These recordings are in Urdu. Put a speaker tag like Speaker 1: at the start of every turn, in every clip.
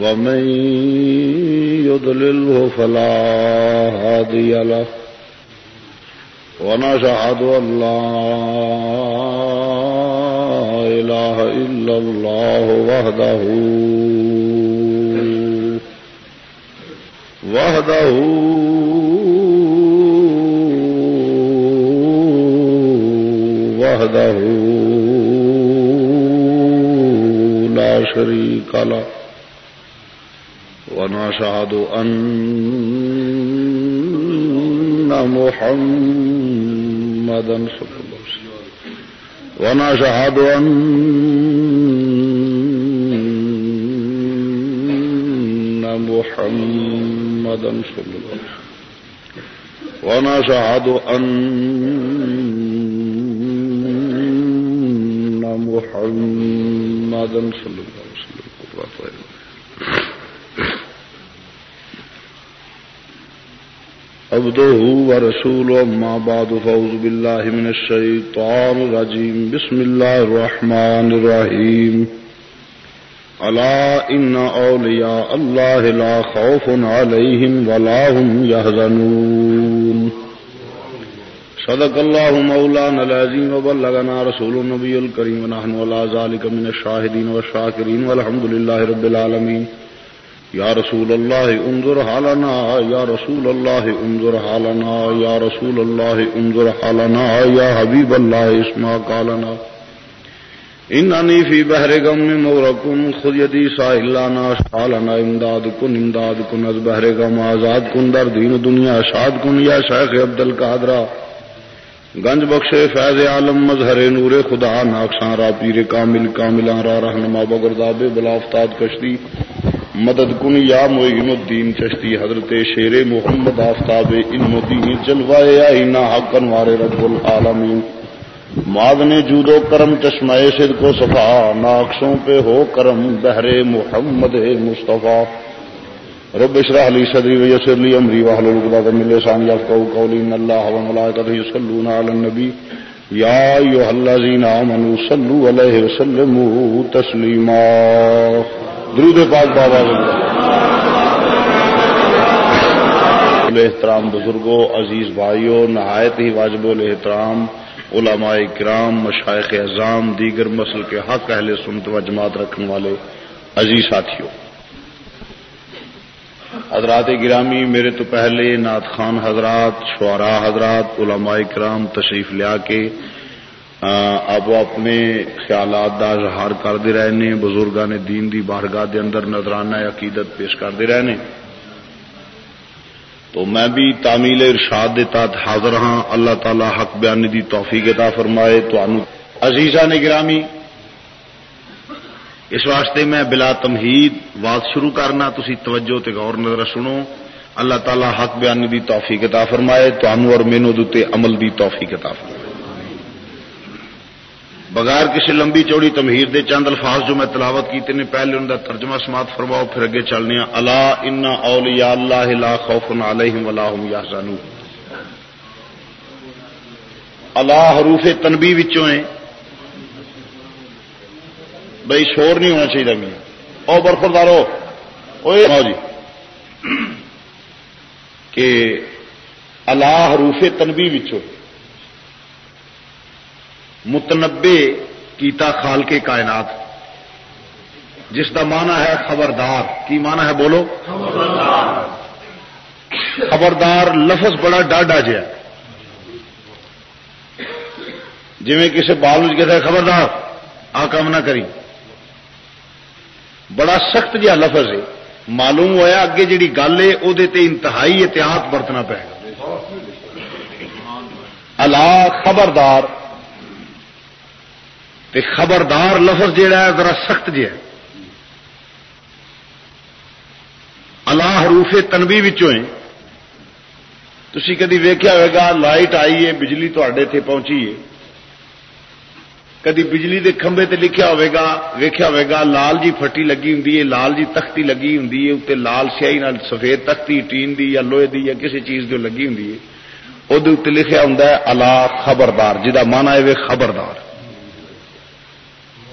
Speaker 1: ومن يضلله فلا هادي له ونشهد أن لا إله إلا الله وحده وحده وحده لا شريك له ونشهد أن محمدا صلى الله عليه وسلم. ونشهد أن محمدا صلى الله عليه وسلم. ونشهد أن محمدا صلى الله عليه وسلم. عبده ورسوله، أما بعد فوز بالله من الشيطان الرجيم. بسم الله الرحمن الرحيم. ألا إن أولياء الله لا خوف عليهم ولا هم يهزنون صدق الله مولانا العظيم، وبلغنا رسول النبي الكريم. ونحن ولا ذلك من الشاهدين والشاكرين، والحمد لله رب العالمين. یا رسول اللہ انظر حالنا، یا رسول اللہ انظر حالنا، یا رسول اللہ انظر حالنا، یا حبیب اللہ اسما کالنا. اننی فی بحر غم مورکن خود یدی ساحلانا شالنا امداد کن امداد کن، از بحر غم آزاد کن، در دین دنیا شاد کن، یا شیخ عبد القادرہ گنج بخش فیض عالم، مظہر نور خدا، ناکساں را پیر کامل کاملاں را رہنما بگرداب بلا افتاد کشتی. مدد کن یا معین الدین چشتی حضرت شیر محمد آفتاب ان مدین جلوائے آئینہ حق انوار رب العالمین۔ مادن جود و کرم چشمائے صد کو صفا ناقشوں پہ ہو کرم بہر محمد مصطفیٰ۔ رب اشرح لی صدری ویسر لی امری واحلل عقدۃ من لسانی یفقهوا قولی، ان اللہ و ملائکته یصلون علی النبی۔ یا ایھا الذین آمنوا صلوا علیہ وسلموا تسلیما۔ درود پاک بابا احترام بزرگوں، عزیز بھائیوں، نہایت ہی واجب الاحترام، علماء کرام مشائق اعظام، دیگر مسل کے حق اہل سنت و جماعت رکھنے والے عزیز ساتھیوں۔ حضرات گرامی، میرے تو پہلے نعت خان حضرات، شعراء حضرات، علماء کرام تشریف لیا کے اب وہ اپنے خیالات کا اظہار کرتے رہے نے بزرگوں نے دین دی بارگاہ دے اندر نظرانہ عقیدت پیش کرتے رہے نے تو میں بھی تعمیل ارشاد دے تحت حاضر ہاں۔ اللہ تعالی حق بیانی دی توفیق عطا فرمائے۔ تو عزیزہ نے گرامی، اس واسطے میں بلا تمہید بات شروع کرنا، تسی توجہ تے غور نظر سنو۔ اللہ تعالی حق بیانی دی توفیق عطا فرمائے۔ تو اور مینو دے عمل دی توفیق عطا فرمائے۔ بغیر کسی لمبی چوڑی تمہیر دے چند الفاظ جو میں تلاوت کیتے نے، پہلے ان کا ترجمہ سماعت فرماؤ، پھر اگے چلنے اللہ ان اولیاء اللہ لا خوف علیہم ولا هم يحزنون اللہ حروف تنبی وچوں ہیں۔ بھائی شور نہیں ہونا چاہیے میاں او برفردارو او جی۔ کہ اللہ حروف تنبی وچوں متنبے کیتا خال کے کائنات۔ جس کا معنی ہے خبردار۔ کی معنی ہے بولو؟ خبردار۔ لفظ بڑا ڈاڈا جہ جی کسی بال کہتا ہے خبردار، آ کام نہ کری۔ بڑا سخت جہا لفظ ہے۔ معلوم ہوا اگے جی گل ہے وہ انتہائی احتیاط برتنا پے۔ اللہ خبردار۔ تے خبردار لفظ جہا ہے ذرا سخت جی جہ اللہ حروف تنبی تھی کدی ویکیا ہوئے گا لائٹ آئی ہے، بجلی تے پہنچی ہے۔ کدی بجلی دے کھمبے تے لکھیا ہوئے گا ویکیا ہوئے گا، لال جی فٹی لگی ہوں لال جی تختی لگی ہوں اتنے لال سیائی نال سفید تختی، ٹین دی یا لوہے دی یا کسی چیز جو لگی ہوں وہ لکھا ہوں الا خبردار جہاں مانا ہے خبردار۔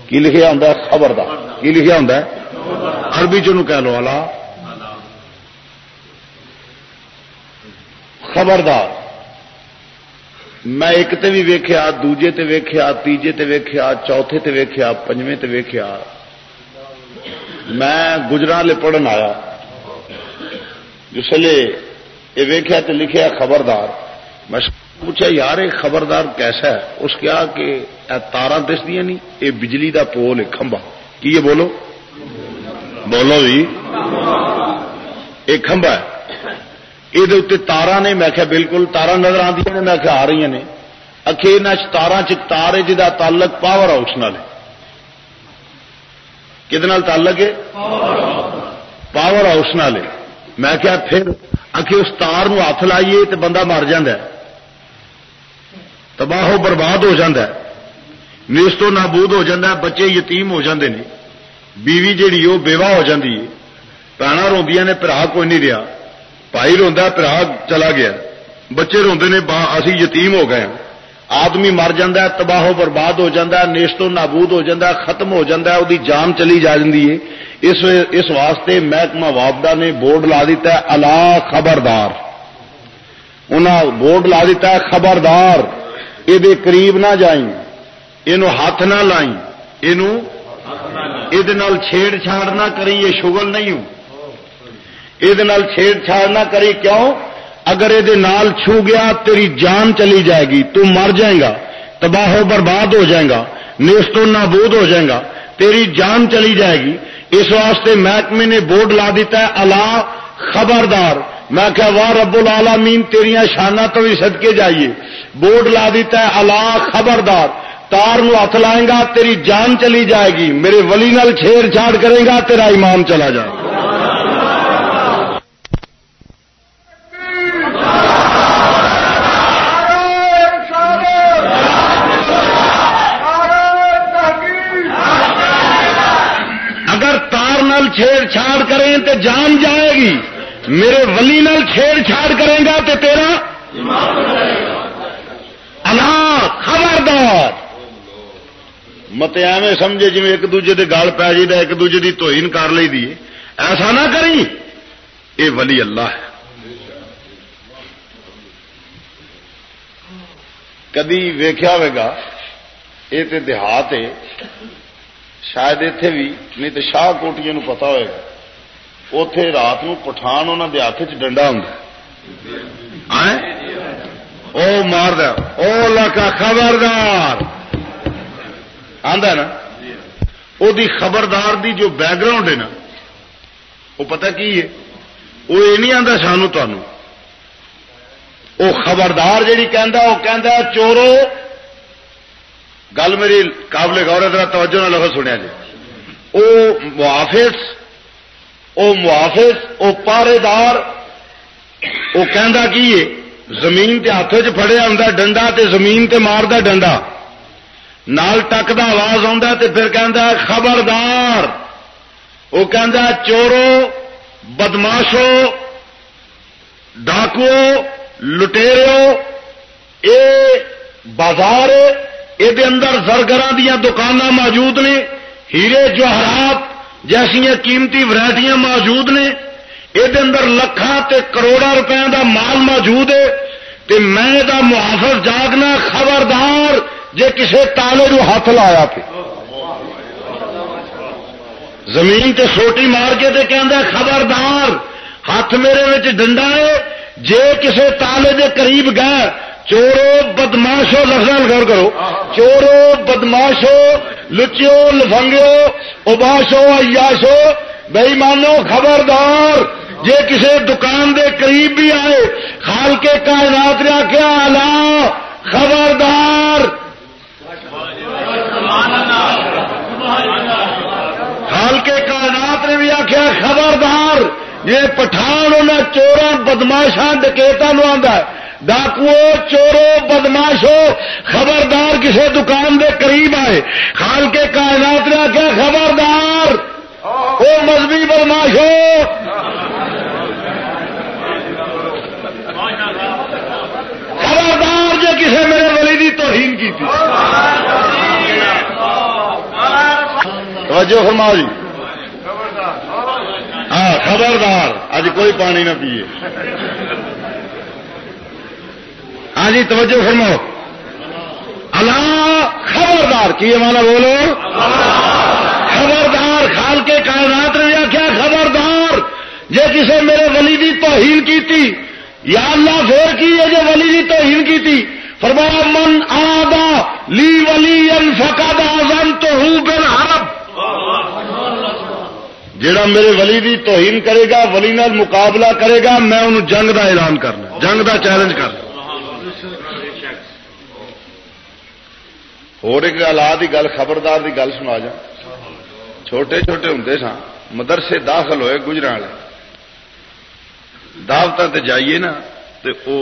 Speaker 1: کی لکھا ہوں خبردار کی لکھا ہوں عربی چ کہہ لو الا خبردار میں ایک تے بھی ویکھیا دوجے تے ویکھیا تیجے تے ویکھیا چوتھے تے ویکھیا پنجویں تے ویکھیا میں گجرا لے پڑھن آیا جسے یہ ویکھیا تے لکھیا خبردار میں پوچھا یار یہ خبردار کیسا ہے اس کیا کہ تارا دس دیا نہیں یہ بجلی دا پول ہے کھمبا کی یہ بولو بولو بھی ایک کھمبا یہ تارا نے میں بالکل تارا نظر آدی نے میں آ رہی نے اکے نہ تارا چار ہے جہاں تعلق پاور ہاؤس نال کہ تعلق ہے پاور ہاؤس نال میں کیا پھر اکے اس تار ہاتھ لائیے تو بندہ مر جا تباہ برباد ہو جا نیس تو نابود ہو جا بچے یتیم ہو جاندے نے۔ بیوی جیڑی وہ بیوہ ہو جاتی ہے۔ پینا روندیاں نے پرا کوئی نہیں رہا بھائی روا پرا چلا گیا۔ بچے روندے نے اسی یتیم ہو گئے آدمی مر جا تباہ برباد ہو جاتا نیشتو نابود ہو جاتا ختم ہو جاتا وہ جان چلی جا ہے۔ اس اس واسطے محکمہ وابڈا نے بورڈ لا دیتا ہے، الا خبردار۔ انہوں بورڈ لا دیتا ہے، خبردار۔ یہ قریب نہ جائیں۔ یہ ہاتھ نہ لائیں یہ چھیڑ چھاڑ نہ کریں یہ شگل نہیں ہوں یہ چھیڑ چھاڑ نہ کری کیوں اگر یہ چھو گیا تیری جان چلی جائے گی تو مر جائے گا تباہ و برباد ہو جائے گا نیستو نابود ہو جائے گا تیری جان چلی جائے گی اس واسطے محکمے نے بورڈ لا دیتا ہے اللہ خبردار میں کہ واہ رب العالمین تیریا شانہ تو بھی صدقے جائیے بورڈ لا دیتا ہے اللہ خبردار تار نو ہاتھ لائے گا، تیری جان چلی جائے گی۔ میرے ولی نال چھیڑ چھاڑ کرے گا، تیرا ایمان چلا جائے گا۔ چھیڑ چھاڑ کریں تو جان جائے گی۔ میرے ولی نال چھیڑ چھاڑ کرے گا تو تیرا اللہ، خبردار۔ مت ایویں سمجھے جی ایک دوجے کے گل پی جائے ایک دوجے کی توہین کر لی دی ایسا نہ کریں۔ یہ ولی اللہ ہے۔ کدی ویخیا ہوئے گا یہ دیہات ہے۔ شاید اتے بھی، نہیں تو شاہ کوٹیا پتا ہوئے گا۔ اتے رات نو پٹھان انہوں کے ہاتھ چ ڈنڈا ہوں مار دکا خبردار۔ آدھا نا؟ وہ خبردار دی جو بیک گراؤنڈ ہے نا وہ پتا کی ہے؟ وہ یہ نہیں آتا سانو تنوع وہ خبردار جیڑی کہہ وہ کہ چورو، گل میری قابل غور ذرا توجہ نہ لفظ سنیا جی۔ وہ محافظ وہ محافظ وہ پارے دار وہ کہندا کی ہے؟ زمین کے ہاتھ چ فڑیا ہوں ڈنڈا تے زمین تے مار ڈنڈا۔ نال ٹک دا آواز آتا پھر کہ خبردار۔ وہ کہ چورو، بدماشو، ڈاکو لٹےرو اے بازار یہ اندر زرگر دیا دکان موجود نے، ہیرے جوہرات جیسا قیمتی ورائٹیاں موجود نے یہ اندر لکھان تے کروڑا روپے دا مال موجود ہے، تے میں دا محافظ جاگنا خبردار۔ جے کسے تالے نو ہاتھ لایا پہ زمین تے سوٹی مار کے تے کہندا خبردار، ہاتھ میرے ڈنڈا ہے، جے کسے تالے دے قریب گئے، چورو بدماشو لفظ غور کرو۔ چورو بدماشو لچو لفنگو اباشو ایاشو بھائی مانو خبردار، جے کسی دکان دے قریب بھی آئے، خال کے کائنات نے آخیا آلہ خبردار! خال کے کائنات نے بھی آخیا خبردار، یہ پٹھان چورا بدماشا ڈکیتا نو آ ڈاکو چورو بدماشو خبردار کسی دکان دے قریب آئے۔ خال کے کائنات نے آخیا خبردار وہ مذہبی بدماشو خبردار جو کسی میرے ولی کی توہین کی تھی توجہ فرماؤ جی۔ ہاں خبردار۔ اج کوئی پانی نہ پیے ہاں جی توجہ فرماؤ۔ اللہ خبردار کی مانا بولو؟ خبردار خال کے کائنات نے کیا؟ خبردار۔ یہ کسی میرے ولی کی توہین کی تھی یا اللہ پھر کی ہے جو ولی کی توہین کی تھی فرمایا من آدا لی ولی فقد آزم تو ہوں بن حرب جڑا میرے ولی دی توہین کرے گا، ولی نال مقابلہ کرے گا، میں انہوں جنگ دا اعلان کرنا جنگ دا چیلنج کرنا اور ایک آلات کی گل، خبردار کی گل سنا جا۔ چھوٹے چھوٹے ہوں سن مدرسے داخل ہوئے گجرا والے۔ دعوت جائیے نا تو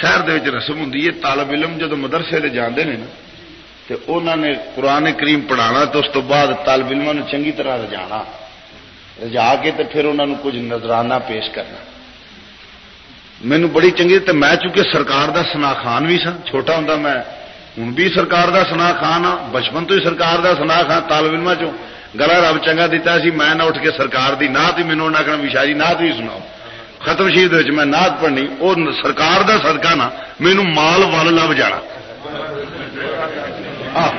Speaker 1: شہر رسم ہوں طالب علم جب مدرسے جانے نا تو انہوں نے قرآن کریم پڑھانا تو اس تو بعد طالب علم چنگی طرح رجانا۔ رجا کے تو پھر انہوں نے کچھ نظرانہ پیش کرنا۔ مینو بڑی چنگی تو میں چونکہ سرکار دا سنا خان بھی سا چھوٹا ہوں میں ہوں بھی سرکار دا سنا خان ہاں بچپن تو ہی سرکار دا سنا خان، طالب علم چو گلا رب چنگا دیتا سی، میں نہ اٹھ کے سرکار دی نات ہی مینو نہ کرنا بھی نات بھی سناؤ۔ ختم شہید میں نات پڑھنی وہ سرکار دا صدقہ نا مینو مال ول لب جانا ہاں،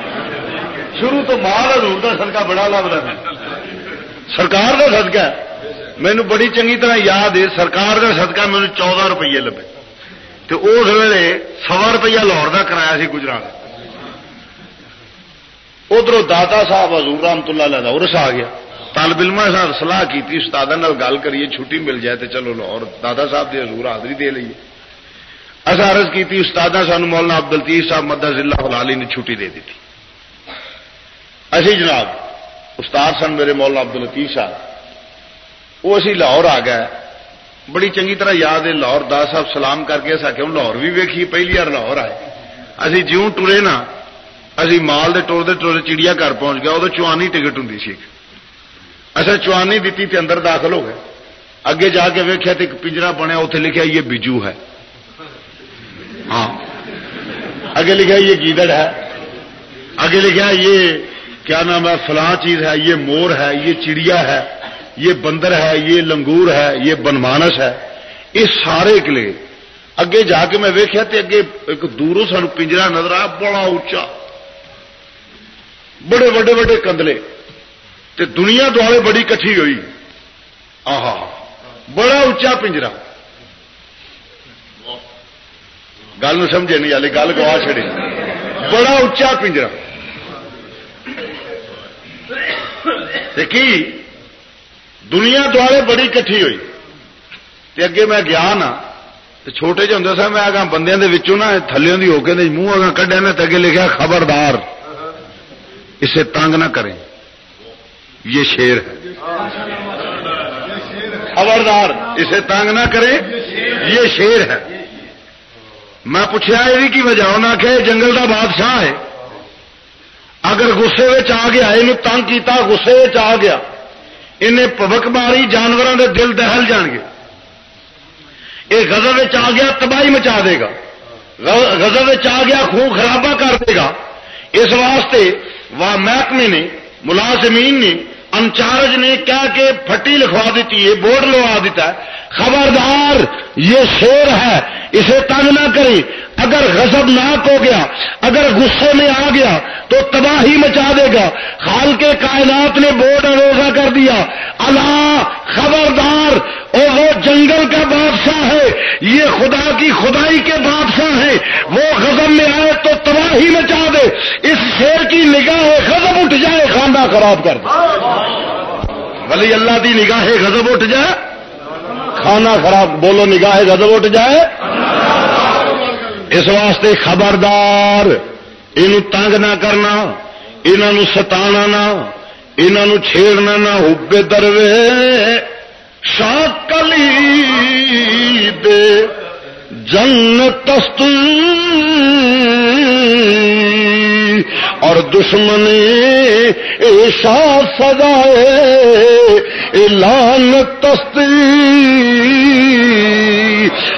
Speaker 1: شروع تو مال ہزور کا سدکا بڑا لب رہا سرکار کا سدکا مینو بڑی چنگی طرح یاد ہے سرکار کا سدکا مینو چودہ روپیے لبے۔ تو اس ویلے سوا روپیہ لاہور کا کرایہ سی گجرا ادھر داتا صاحب حضور رحمت اللہ علیہ ارس آ گیا۔ طالب علم صاحب سلاح کی استاد گل کریے چھٹی مل جائے تو چلو لاہور۔ دادا صاحب کی حضور حاضری دے لیے۔ اصا عرض کی استاد سان مولانا عبد الطیف صاحب مدہ ضلع حلالی نے چھٹی دے دی تھی اسی جناب، استاد سن میرے مولانا عبد الطیف صاحب، وہ اسی لاہور آ گئے۔ بڑی چنگی طرح یاد ہے، لاہور داس صاحب سلام کر کے اصا کیوں لاہور بھی ویکھی، پہلی بار لاہور آئے۔ اسی جیوں ٹرے نا، اسی مال دے ٹور دے ٹورے چڑیا گھر پہنچ گیا وہ چوانی ٹکٹ ہوں سی۔ اچھا چوانی دیتی تے اندر داخل ہو گئے۔ اگے جا کے ویکیا تو ایک پنجرا بنیا اتنے لکھا یہ بجو ہے۔ ہاں۔ اگے لکھا یہ گیدڑ ہے۔ اگے لکھا یہ کیا نام ہے، فلاں چیز ہے، یہ مور ہے، یہ چڑیا ہے، یہ بندر ہے، یہ لنگور ہے، یہ بنمانس ہے۔ یہ سارے کلے اگے جا کے میں ویکیا تے اگے ایک دوروں سان پنجرا نظر آیا بڑا اچا بڑے بڑے بڑے کندلے۔ تے دنیا دوالے بڑی کٹھی ہوئی۔ آہا، بڑا اچا پنجرا۔ گل سمجھے نہیں والے گل گوا چڑی بڑا اچا پنجرا۔ کی؟ دنیا دوالے بڑی کٹھی ہوئی۔ تے اگے میں گیا نا چھوٹے جی ہوں سا، میں آگا بندے نا تھلوں کی ہو کے منہ آگا کڈیا میں اگے لکھا خبردار، اسے تنگ نہ کریں۔ یہ شیر ہے۔ خبردار، اسے تانگ نہ کرے یہ شیر ہے۔ میں پوچھا یہ کی وجہ انہیں کہ جنگل کا بادشاہ ہے۔ اگر گسے آ گیا یہ تنگ کیتا گسے آ گیا انہیں پبک ماری جانوروں کے دل دہل جان گے۔ یہ گزل آ گیا، تباہی مچا دے گا۔ گزل آ گیا، خون خرابہ کر دے گا۔ اس واسطے وہ محکمے نے، ملازمین نے انچارج نے کیا کہ پھٹی لکھوا دیتی ہے بورڈ لوا دیتا ہے۔ خبردار، یہ شیر ہے، اسے تنگ نہ کرے اگر غضب ناک ہو گیا، اگر غصے میں آ گیا، تو تباہی مچا دے گا۔ خال کے کائنات نے بورڈ اروزہ کر دیا۔ اللہ، خبردار اور وہ جنگل کا بادشاہ ہے، یہ خدا کی خدائی کے بادشاہ ہے وہ غضب میں آئے تو تباہی مچا دے۔ اس شیر کی نگاہ غضب اٹھ جائے خاندہ خراب کر دے۔ بلی اللہ کی نگاہ غضب اٹھ جائے۔ کھانا خراب، بولو نگاہ غضب اٹھ جائے۔ اس واسطے خبردار یہ تنگ نہ کرنا یہ ستا نہ چھیڑنا نہ ہوبے دروے۔ شاکلی دے جنت اور دشمن ایشا سجائے اعلان تستی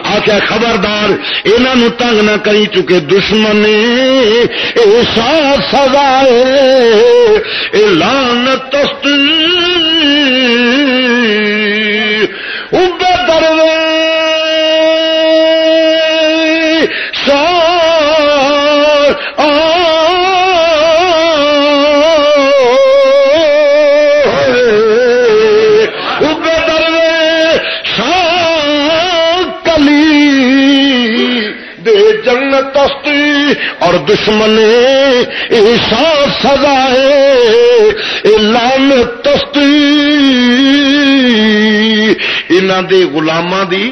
Speaker 1: آخیا خبردار انہوں تنگ نہ کری چکے دشمن ایشا سجائے اعلان تستی دشمن ایسا سزا ہے لان تستی انہوں دے دی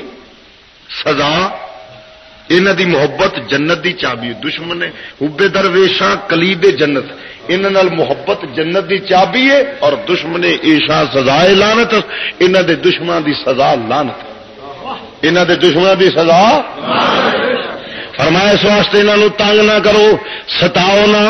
Speaker 1: سزا انہ دی محبت جنت دی چابی۔ دشمن ہوبے درویشاں کلی دے جنت۔ انہوں محبت جنت دی چابی ہے اور دشمن ایشا سزا لانت انہ دے دشمن دی سزا لانت انہ دے دشمن دی سزا فرمایا اس واسطے انہوں تنگ نہ کرو، ستاؤ نہ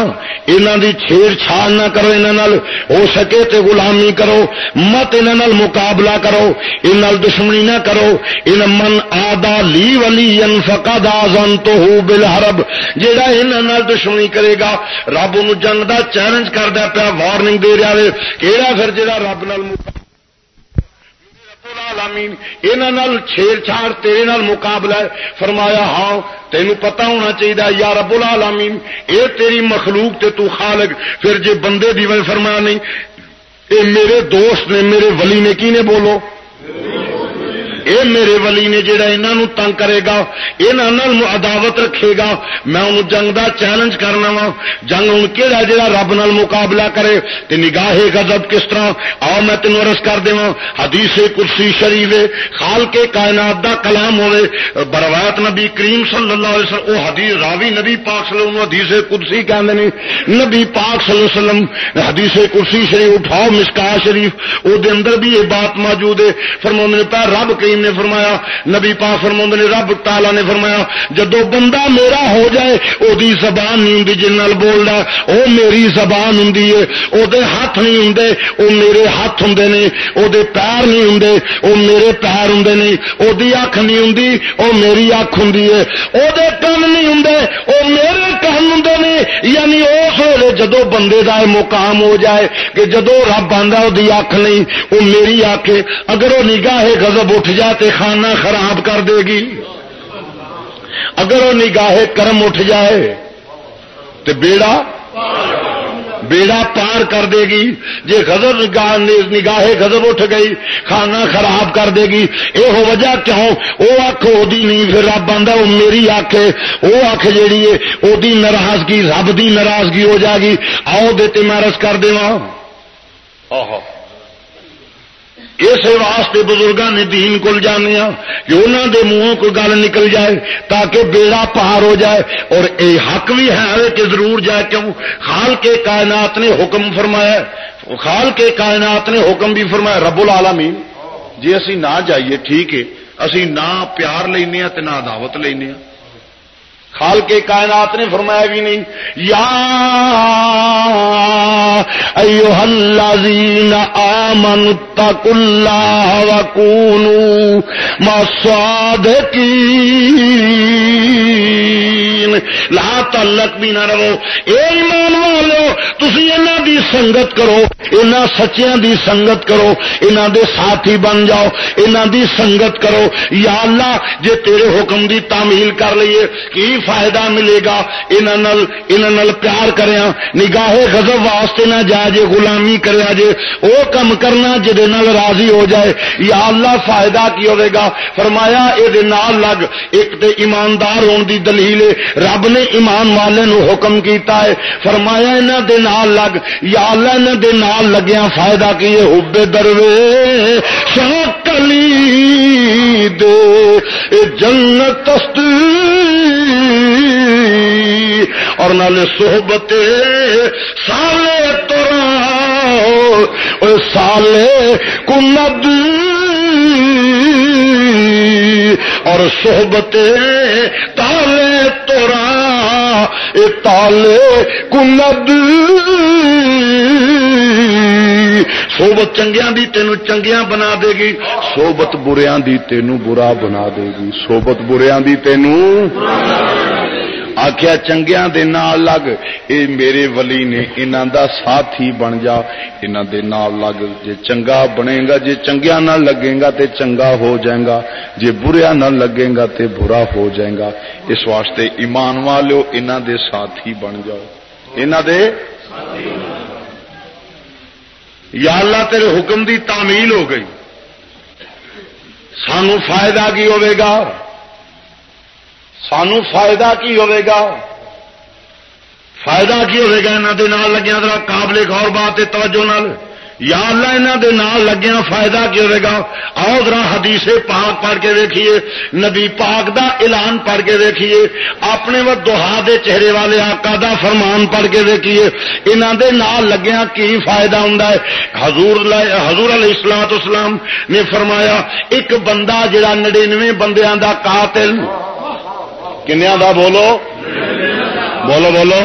Speaker 1: انہوں دی چھیڑ چھاڑ نہ کرو انہوں ہو سکے تے غلامی کرو، مت انہوں مقابلہ کرو ان دشمنی نہ کرو۔ ان من آدا لی ولی فقد آزن تو ہو بل ہرب جہا انہوں دشمنی کرے گا، رب ان جنگ کا چیلنج کردہ پیا وارننگ دے رہا ہے۔ کہڑا پھر جہاں رب نال مقابلہ چھیڑ چھاڑ، تیرے نال مقابلہ ہے۔ فرمایا ہاں تین پتا ہونا چاہیے یا رب العالمین، اے تیری مخلوق تے تو خالق۔ پھر جے بندے دی فرمایا نہیں، اے میرے دوست نے، میرے ولی نے کی نے بولو؟ اے میرے ولی نے جہا انہوں تنگ کرے گا یہاں عداوت رکھے گا، میں انہوں جنگ دا چیلنج کرنا وا۔ جنگ ہوں کہڑا جہاں رب نال مقابلہ کرے، تے نگاہ غضب کس طرح؟ آؤ میں تینوں ارس کر دوں حدیث کرسی شریف خال کے کائنات دا کلام ہوے بروایت نبی کریم صلی اللہ علیہ وسلم، او حدیث راوی نبی پاک صلی اللہ علیہ وسلم، حدیث کرسی کہندے نے۔ نبی پاک صلی اللہ علیہ وسلم، حدیث کرسی شریف، اٹھاؤ مسکا شریف، او دے اندر بھی یہ بات موجود ہے۔ فرمانے پہ رب کئی کریم نے فرمایا، نبی پا فرما نے، رب تالا نے فرمایا، جدو بندہ میرا ہو جائے وہ زبان نہیں ہوں جن بول رہا وہ میری زبان ہوں وہ ہاتھ نہیں ہوں وہ میرے ہاتھ ہوں نے وہ پیر نہیں ہوں وہ میرے پیر ہوں نے وہ اکھ نہیں ہوں وہ میری اکھ ہوں وہ کن نہیں ہوں وہ میرے کن ہوں نے یعنی اس ویلے جدو بندے کا مقام ہو جائے کہ جدو رب آدھا وہ اکھ نہیں وہ میری اکھ اگر وہ نگاہ گزب اٹھ جائے تے خانہ خراب کر دے گی۔ اگر وہ نگاہ کرم اٹھ جائے تو بیڑا بیڑا پار کر دے گی۔ جی غضب نگاہ غضب اٹھ گئی کھانا خراب کر دے گی۔ یہ وجہ کیوں؟ وہ اکھ وہ نہیں پھر رب آتا وہ میری اکھ ہے۔ وہ اکھ جیڑی ہے وہ ناراضگی، رب دی ناراضگی ہو جائے گی آؤ دیتے میں رس کر دے اس واسطے بزرگوں نے دین کل جانے کہ انہوں دے منہوں کو گل نکل جائے تاکہ بیڑا پار ہو جائے اور اے حق بھی ہے کہ ضرور جائے کیوں؟ خال کے کائنات نے حکم فرمایا، خال کے کائنات نے حکم بھی فرمایا، رب العالمین جی اسی نہ جائیے، ٹھیک ہے، اسی نہ پیار لینا نہ دعوت لینا خال کے کائنات نے فرمایا بھی نہیں۔ یا ایو الذین آمنوا اتقوا اللہ وکونوا ما لا تعلق بھی نہ رہو۔ اے ایمان والو، تسی انہاں دی سنگت کرو۔ انہاں سچیاں دی سنگت کرو۔ انہاں دے ساتھی بن جاؤ۔ انہاں دی سنگت کرو۔ یا اللہ، جے تیرے حکم دی تعمیل کر لئیے، کی فائدہ ملے گا۔ انہوں پیار کریا ہاں۔ نگاہ غضب واسطے نہ جا جے، غلامی کریا ہاں جے۔ وہ کم کرنا جہد راضی ہو جائے۔ یا اللہ فائدہ کی ہوئے گا؟ فرمایا یہ لگ ایک تے ایماندار ہون دی دلیل رب نے ایمان والے نو حکم کیتا ہے۔ فرمایا انہوں دے نال لگ۔ یا اللہ انہوں دے نال لگیا فائدہ کیے ہوبے دروے شکلی دے۔ جنت اور نالے صحبت سالے تورا سالے کند اور صحبت تالے تورا تالے کند سوبت چنگیا دی تینوں چنگیا بنا دے گی سوبت بریا دی تینوں برا بنا دے گی سوبت بریا دی تینوں آخیا چنگیا دے نال لگ، اے میرے ولی نے انہوں دا ساتھی بن جا انہوں دے نال لگ، جے چنگا بنے گا، جے چنگیا نہ لگے گا تے چنگا ہو جائے گا، جے بریا نہ لگے گا تے برا ہو جائے گا، اس واسطے ایمان والو انہوں دے ساتھی بن جاؤ انہوں دے ساتھی یا اللہ تیرے حکم دی تعمیل ہو گئی۔ سانو فائدہ کی ہوے گا؟ سانو فائدہ کی ہوے گا؟ فائدہ کی ہوے گا؟ یہاں لگیا ذرا قابل غور بات توجہ نال۔ یا اللہ یہاں دے نال لگیا فائدہ کی ہوے گا؟ آؤ ذرا حدیث پاک پڑھ کے دیکھیے نبی پاک دا اعلان پڑھ کے دیکھیے اپنے و دوہا دے چہرے والے آقا دا فرمان پڑھ کے دیکھیے یہاں دے نال لگیا کی فائدہ ہوں حضور حضور علیہ السلام اسلام نے فرمایا، ایک بندہ جڑا نڑینوے بندیاں دا قاتل کنیا دا بولو؟ بولو بولو۔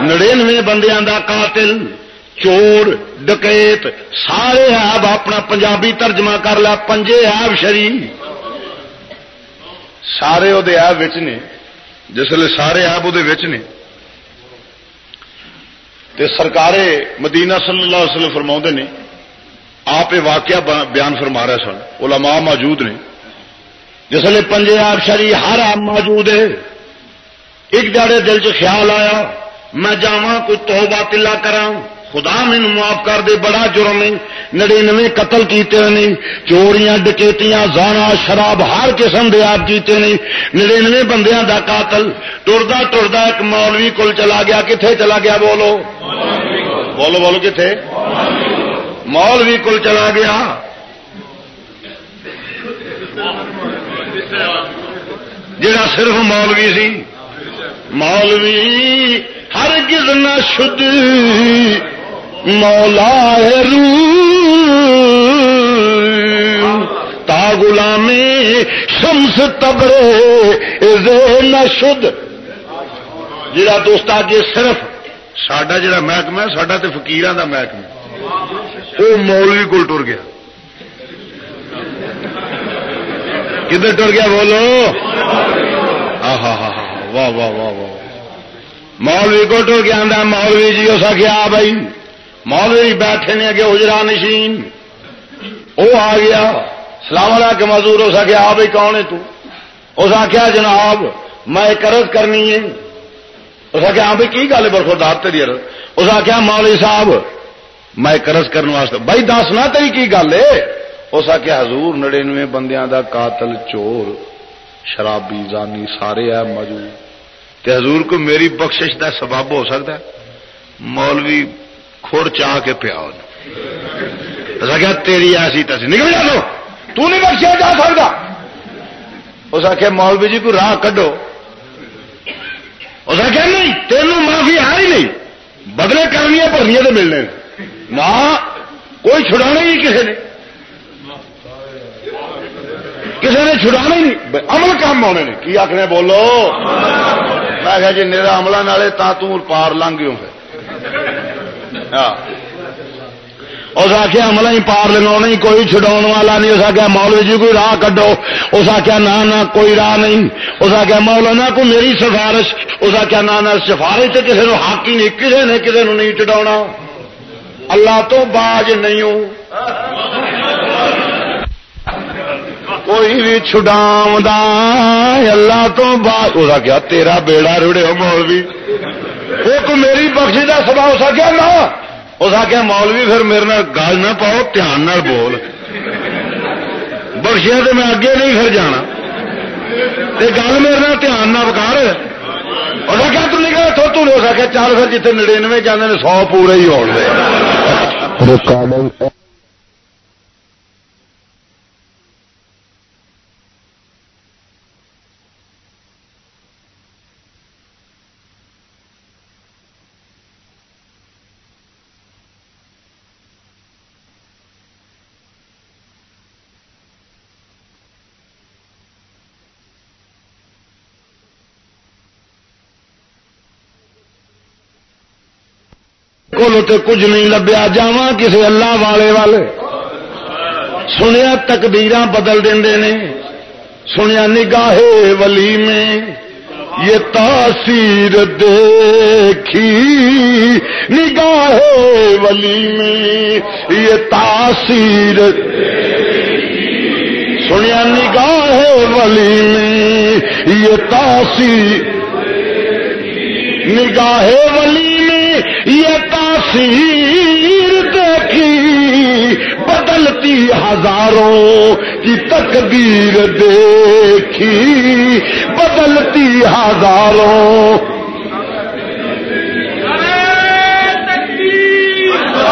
Speaker 1: نڑینوے بندیاں دا قاتل۔ چور، ڈکیت، سارے ایب اپنا پنجابی ترجمہ کر لیا، پنجے ایب شری سارے وہ ایب نے جسے سارے ایب وہ نے۔ تے سرکار مدینہ صلی اللہ علیہ وسلم فرما نے، آپ یہ واقعہ بیان فرما رہے سن، علماء موجود نے۔ جسے پنجے آپ شری ہر آپ موجود ہے۔ ایک جاڑے دل چ خیال آیا، میں جا کوئی توبہ تلا کرا خدا مینو معاف کر دے، بڑا جرم نڑے نوے قتل کیتے نہیں چوریاں، ڈکیتیاں زانا شراب، ہر قسم دے آپ کیتے نہیں نڑنوے بندیاں دا قاتل۔ ٹردا ٹردا ایک مولوی کول چلا گیا۔ کتنے چلا گیا؟ بولو۔ بولو بولو کتنے مولوی کول چلا گیا۔ جڑا صرف مولوی سی۔ مولوی ہر کس نہ شد مولا رو تا غلامی شمس تبرے نہ شد جڑا دوست آگے صرف سڈا جڑا محکمہ ہے سڈا تو فکیران کا محکمہ وہ مولوی کو ٹر گیا۔ کدھر ٹر گیا بولو؟ ہاں ہاں ہاں واہ واہ واہ واہ۔ مولوی کو ٹر گیا مولوی جی اس آخیا بھائی؟ مولوی بیٹھے نے اگے اجرا نشین۔ وہ آ گیا، سلام علیہ کے مزدور اس آخیا آ بھائی کون ہے تو؟ اس آخیا جناب، میں قرض کرنی ہے۔ اس آخیا ہاں بھائی کی گل ہے برخوردار تیری اس آخیا مولوی صاحب، میں قرض کرنے واسطے۔ بھائی دسنا تیری کی گل ہے؟ اس آخیا حضور، نڑینوے بندیاں دا قاتل، چور، شرابی، زانی، سارے ہے موجود۔ تے حضور کو میری بخشش دا سبب ہو سکتا ہے؟ مولوی کھوڑ چاہ کے پیا آخیا تیری ایسی تسی۔ نکل جا لو تو نہیں بخشیا جا سکتا اس آخیا مولوی جی کو راہ کڈو۔ اس آخیا نہیں، تینوں معافی ہے ہی نہیں۔ بدلے کرنی بھرنی تو ملنے۔ نہ، کوئی چھڑانا ہی کسی نے۔ کسی نے چھڑانا ہی نہیں۔ عمل کام آنے نے۔ کی آخنے بولو۔ میں کہ جی نیرا عملہ نالے، تا پار لنگ گیوں۔ ہاں۔ اس آخیا عملہ ہی پار لگا نہیں کوئی چھڈاؤ والا نہیں۔ اس آخیا مولوی جی کوئی راہ کڈو۔ اس آخیا نہ نہ کوئی راہ نہیں۔ اس آخیا مولانا کو میری سفارش۔ اس آخیا نہ نہ سفارش تو کسی نے حق ہی نہیں کسی نے کسی نے نہیں چڈا اللہ تو باج نہیں ہوں۔ کوئی بھی چھڈاو اللہ تو بعد اس کیا تیرا بیڑا روڑے مولوی۔ ایک میری بخشی کا سبا ہو سکیا نہ اس آخیا مولوی، پھر میرے گل نہ پاؤ، دھیان بول۔ بخشیا تو میں اگے نہیں پھر جانا۔ گل میرے دھیان نہ وکار اس آخیا تم نکل، تو تم اس آخیا چل پھر جیتے نڑینوے جانے سو پورے ہی ہو گئے کو کچھ نہیں لبیا جا کسی اللہ والے والے۔ سنیا تقدیر بدل دے نے، سنیا نگاہ ولی میں یہ تاثیر دیکھی نگاہ ولی میں یہ تاثیر سنیا نگاہ ولی میں یہ تاثیر نگاہ ولی میں یہ تاثیر دیکھی، بدلتی ہزاروں کی تقدیر دیکھی۔ بدلتی ہزاروں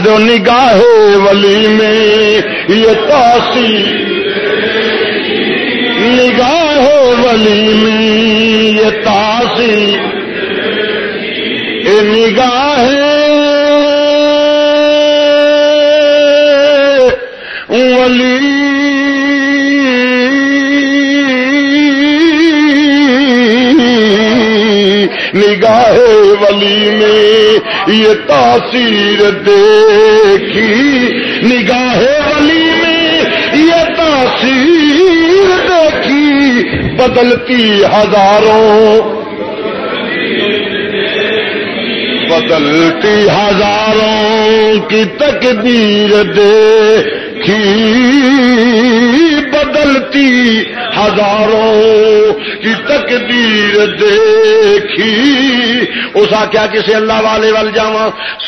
Speaker 1: جو نگاہ ولی میں یہ تاثیر نگاہ ولی میں یہ تاثیر نگاہ ولی نگاہ ولی میں یہ تاثیر دیکھی۔ نگاہ ولی میں یہ تاثیر دیکھی۔ بدلتی ہزاروں۔ بدلتی ہزاروں کی تقدیر دیکھی بدلتی ہزاروں کی تقدیر دیکھی۔ اس آخیا کسی اللہ والے وال جا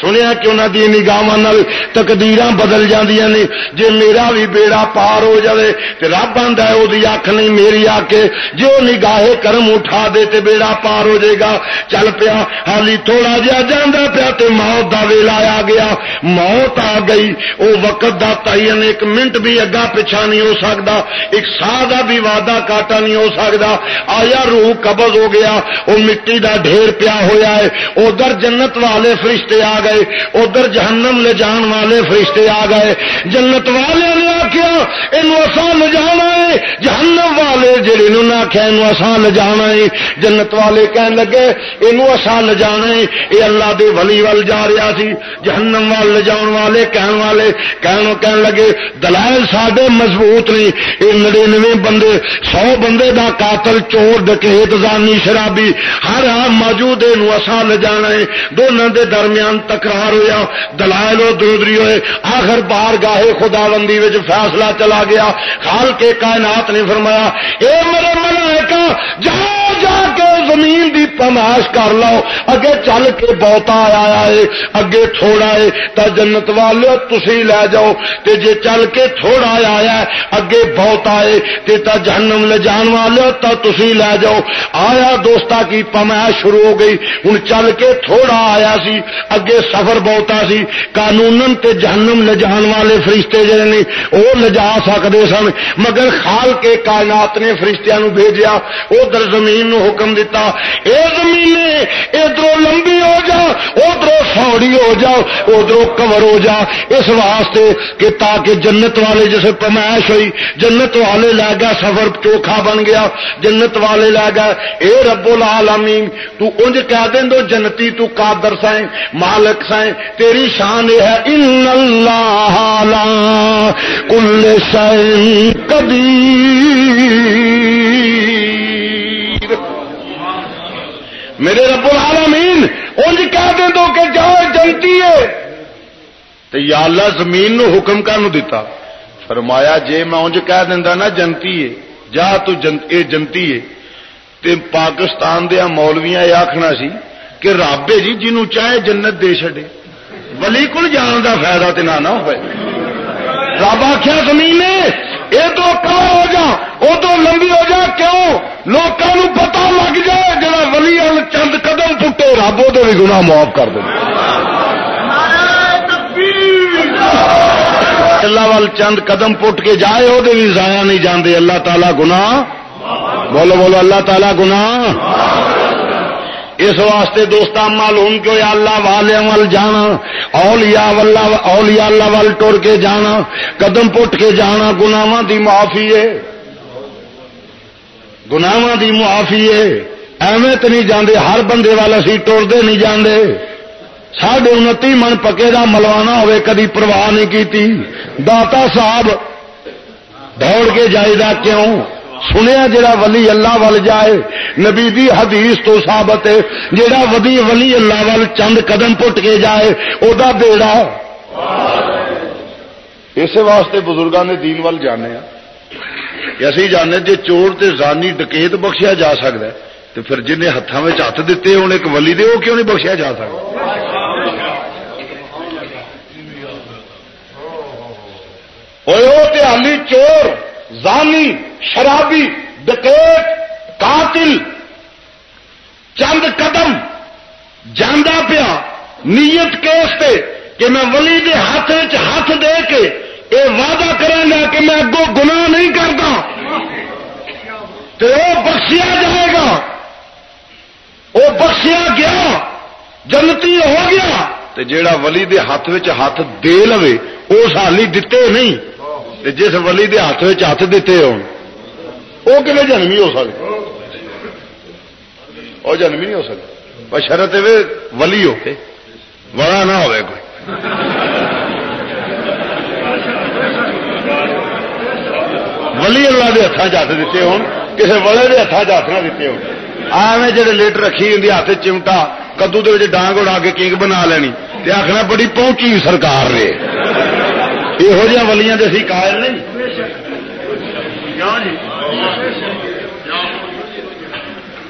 Speaker 1: سنیا کہ انہوں کی نگاہ تقدیر بدل جاندیاں نے۔ جے میرا بھی بیڑا پار ہو جائے تو رب آدھا وہ اکھ نہیں، میری آ کے جی وہ نگاہے کرم اٹھا دے تے بیڑا پار ہو جائے گا۔ چل پیا، حالی تھوڑا جہا جانا پیا تے موت دا ویلا آ گیا۔ موت آ گئی۔ وہ وقت دا تعین ایک منٹ بھی اگا پچھا نہیں ہو سکتا ایک سا دا بھی وعدہ کاٹا نہیں ہو سکتا آیا روح قبض ہو گیا وہ مٹی دا ڈھیر پیا ہوا ہے، ادھر جنت والے فرشتے آ گئے، ادھر جہنم لے جان والے فرشتے آ گئے۔ جنت والے نے آخیا یہ آسان لے جانا ہے۔ جہنم والے جہے نے آخیا یہ آسان لے جانا ہے۔ جنت والے کہن لگے یہ آسان لے جانا ہے۔ یہ اللہ دے ولی وال جا رہا سی۔ جہنم وال لے جان والے، کہن والے کہن کہن لگے، دلائل ساڈے مضبوط نہیں یہ نڑے بندے، سو بندے دا قاتل چور ڈکیت زانی شرابی، ہر ہاں موجود ہے لے جانا ہے۔ دونوں دے درمیان تکرار ہوا دلائل و درودری ہوئے۔ آخر بار گاہے خدا بندی فیصلہ چلا گیا۔ خال کے کائنات نے فرمایا، اے میرے ملائکہ، جا جا کے زمین دی پمائش کر لو اگے چل کے بہتا آیا ہے، اگے تھوڑا ہے۔ تا جنت والے تسی لے جاؤ۔ تے جے چل کے تھوڑا آیا ہے، اگے بہت آئے تے تا جہنم لے جان والے تا تسی نہیں لے جاؤ۔ آیا دوستا کی پمائش شروع ہو گئی۔ ہوں چل کے تھوڑا آیا سی۔ اگے سفر بہتا سی۔ قانون تے جہنم لے جان والے فرشتے جڑے نے وہ لجا سکتے سن۔ مگر خال کے کائنات نے فرشتیاں نو بھیجیا، ادھر زمین نو حکم دیتا اے زمین ادھر لمبی ہو جا ادھر سوڑی ہو جا ادھر کور ہو جا۔ اس واسطے کہ تاکہ جنت والے جیسے پمائش ہوئی، جنت والے لے گیا، سفر چوکھا بن گیا، جنت والے لے گیا اے رب العالمین، تو انج کہہ دیں دو جنتی تو قادر سائیں، مالک سائیں، تیری شان یہ ہے۔ ان اللہ لا کل شائن قدیر۔ میرے رب العالمین، انج کہہ دیں دو کہ جاؤ جنتی ہے۔ تو یا اللہ زمین نو حکم کا نو دیتا فرمایا، جے میں انج کہہ دینا نا جنتی ہے جا تو جن اے جنتی ہے تے پاکستان دیا مولویاں یہ آخنا سی کہ رب ہے جی جنوں چاہے جنت دے چڈے ولی کل جان کا فائدہ تو نہ ہوئے رب آخیا زمین ادھر کم ہو جا ادھر لمبی ہو جا کیوں لوگوں پتا لگ جائے جا ولی چند قدم پٹے رب وہ بھی گنا معاف کر دے اللہ وال چند قدم پٹ کے جائے وہ بھی ضائع نہیں جانے اللہ تعالی گنا بولو بولو، اللہ تعالی گنا اس واسطے دوست معلوم کہ اللہ والے وال جانا، اولیاء واللہ اولیاء اللہ وال ٹر کے جانا، قدم پٹ کے جانا گناواں دی معافی ہے۔ گناواں دی معافی ہے۔ ایویں تو نہیں جاندے، ہر بندے والا سی ٹرتے نہیں جاندے۔ ساڑھے انتی من پکے کا ملوانا ہوئے کدی پرواہ نہیں کی داتا صاحب دوڑ کے جائے گا کیوں سنیا جڑا ولی اللہ وال جائے نبی دی حدیث تو ثابت ہے جڑا ودی ولی اللہ وال چند قدم پٹ کے جائے او دا بیڑا اس واسطے بزرگوں نے دین وال جانے اسی جانے جی چور تے زانی ڈکیت بخشیا جا سکتا ہے تو پھر جنہیں ہاتھوں میں ہاتھ دیتے ہوں ایک ولی دے وہ کیوں نہیں بخشیا جا سکتا حالی چور، زانی، شرابی ڈکیت قاتل، چند قدم جانا پیا۔ نیت کیس پہ کہ میں ولی دے ہاتھ ہاتھ دے کے یہ وعدہ کرا کہ میں اگوں گناہ نہیں کرتا تو وہ بخشیا جائے گا۔ وہ بخشیا گیا، جنتی ہو گیا۔ تو جیڑا ولی دے ہاتھ ہاتھ دے لو اس حالی دتے نہیں۔ جس ولی دے ہاتھ ہاتھ دیتے ہو وہ کھے جنمی ہو سکتا وہ جنمی نہیں ہو سکتا شرط ولی ہو کے بڑا نہ ہوئے کوئی۔ ولی اللہ کے ہاتھ ہاتھ دیتے ہو کسی وڑے کے ہاتھ ہاتھ نہ دیتے ہو آئے جڑے لیٹ رکھی ہوں ہاتھ چمٹا، کدو کے ڈانگ اڑا کے کنگ بنا لینی، تے آخنا بڑی پہنچی سرکار نے۔ یہو جہاں ولیاں دے قائل نہیں۔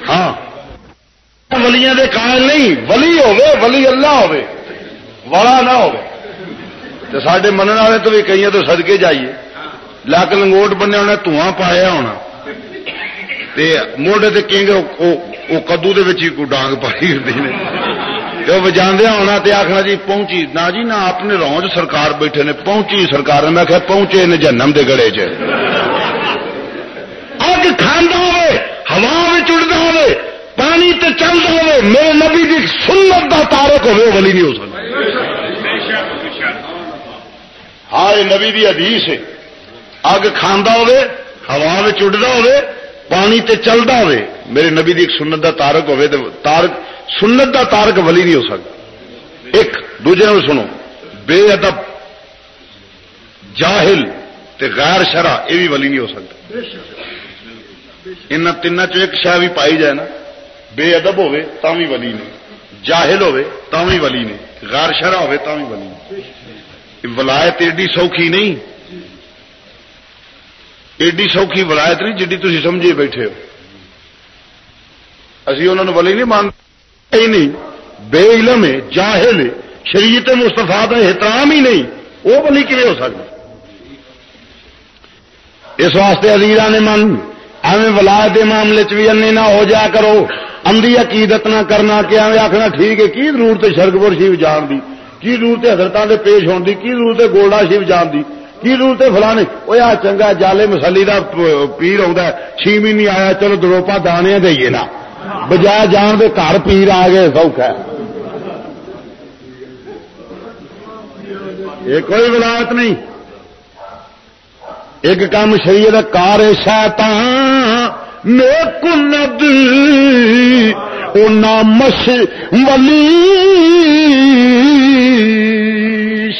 Speaker 1: ہاں۔ ولیاں دے قائل نہیں۔ ولی ہوے ولی اللہ ہوے وڑا نہ ہو سڈے من والے تو بھی کئی تو سدکے جائیے۔ لک لنگوٹ بنیا ہونا، دھواں پایا ہونا۔ موڈے تے کنگ وہ کدو کو ڈانگ پائی ہوتی وہ وجاندیا ہونا تے آخنا جی پہنچی، نہ جی نہ اپنے رونج سرکار بیٹھے نے، پہنچی سرکار نے، میں کہ پہنچے نے جنم دے گڑے چ۔ اگ کھانا ہوے ہوا اڑتا ہوے پانی تے چلتا ہوے میرے نبی دی سنت دا تارک ہوے ولی نہیں ہو سکتا۔ ہاں یہ نبی دی حدیث ہے۔ اگ کھانا ہوے ہوا اڑتا ہوے پانی تے چلتا ہوے میرے نبی دی ایک سنت دا تارک ہوے تے تارک سنت دا تارک ولی نہیں ہو سکتا۔ ایک، دوجے نو سنو۔ بے ادب، جاہل تے غیر شرع یہ بھی ولی نہیں ہو سکتا۔ ان تین ایک شہ بھی پائی جائے نا، بے ادب ہوے تا بھی ولی نے جاہل ہوے تا بھی ولی نے غیر شرع ہوے تا بھی ولی نے ولایت ایڈی سوکھی نہیں۔ ایڈی سوکھی ولایت نہیں جی تھی سمجھے بیٹھے ہو۔ اسی انہوں نے ولی نہیں مانتے۔ نہیں بے علم ہے، جاہل ہے، شریعت مستفا کا احترام ہی نہیں، وہ ولی کھے ہو سکتا؟ اس واسطے عزیزا نے من، ایویں ولایت کے معاملے چ بھی انے نہ ہو جا کرو، اندھی عقیدت نہ کرنا کہ ایویں آخنا ٹھیک ہے، کی ضرورت ہے شرگپور شیو جان دی؟ کی ضرورت ہے حضرتوں کے پیش ہونے کی کی ضرورت ہے گولڈا شیو جان دی؟ کی ضرورت ہے فلانے وہ آ چنگا جالے مسلی کا پیر آتا چھ مہینے آیا، چلو دروپا دانے دئیے نا۔ بجائے جان دے گھر پیر آ گئے سوکھ ہے۔ یہ کوئی ولایت نہیں۔ ایک کام شریعت کار شیطان میں کند مش ولی۔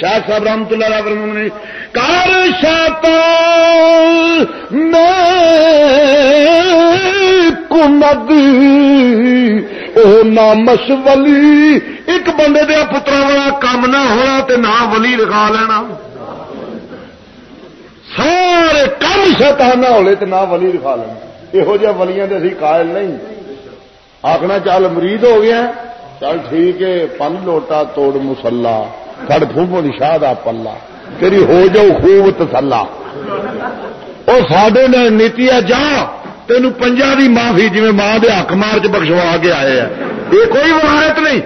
Speaker 1: شاہ صاحب رحمت اللہ علیہ نے کار شیطان میں او ولی، ایک بندے دیا پترا والا کام نہ ہونا تے نہ ولی رکھا لینا۔ سارے کم شیطان نہ ہولے تو نہ ولی رکھا لینا۔ یہو جہ ولیاں اسی قائل نہیں۔ آخنا چل مرید ہو گیا چل ٹھیک ہے، پن لوٹا توڑ مسلا کڑ پھوپو شاہ دا پلا تیری ہو جاؤ خوب تسلا وہ سڈے نے نیتی جا تین پنجا کی معافی جی ماں دے حق مار چ بخشوا کے آئے ہیں یہ کوئی ولایت نہیں۔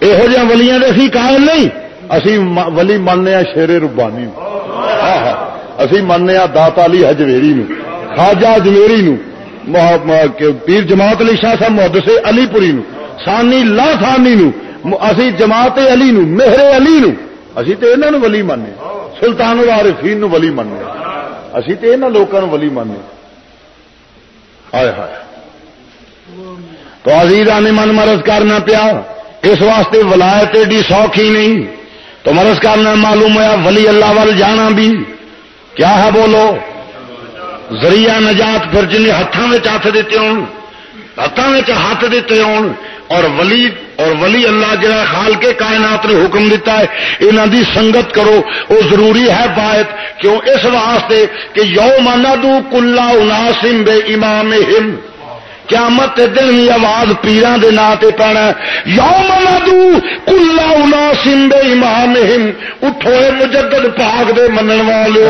Speaker 1: یہو جہ ولیاں اسی قائل نہیں۔ اسی ولی مننے شیرے ربانی اسی مننے داتا علی ہجویری نو خواجہ اجمیری نو پیر جماعت علی شاہ صاحب محدث علی پوری نو سانی لا سانی نو اسی جماعت علی نو مہر علی نو اسی تے انہاں نو ولی مننے سلطان العارفین نو ولی مننے اسی تے انہاں لوکاں نو ولی مننے ہائے ہائے تو عزیزہ نے من مرض کرنا پیا اس واسطے ولایت ایڈی سوکھی نہیں تو مرض کرنا معلوم ہوا ولی اللہ وال جانا بھی کیا ہے بولو ذریعہ نجات پھر جن ہاتھوں میں ہاتھ دیتے ہوں ہاتھوں میں ہاتھ دیتے ہون، اور ولی اور ولی اللہ جہاں خال کے کائنات نے حکم دیتا ہے انہوں دی سنگت کرو، وہ ضروری ہے باعت کیوں؟ اس واسطے کہ یو مانا دو کلا اناسم بے امام ہم قیامت دن ہی آواز پیران دے نا تے پینا یو مانا دو کلا اناسم بے امام ہم اٹھو مجدد پاک دے منن والے۔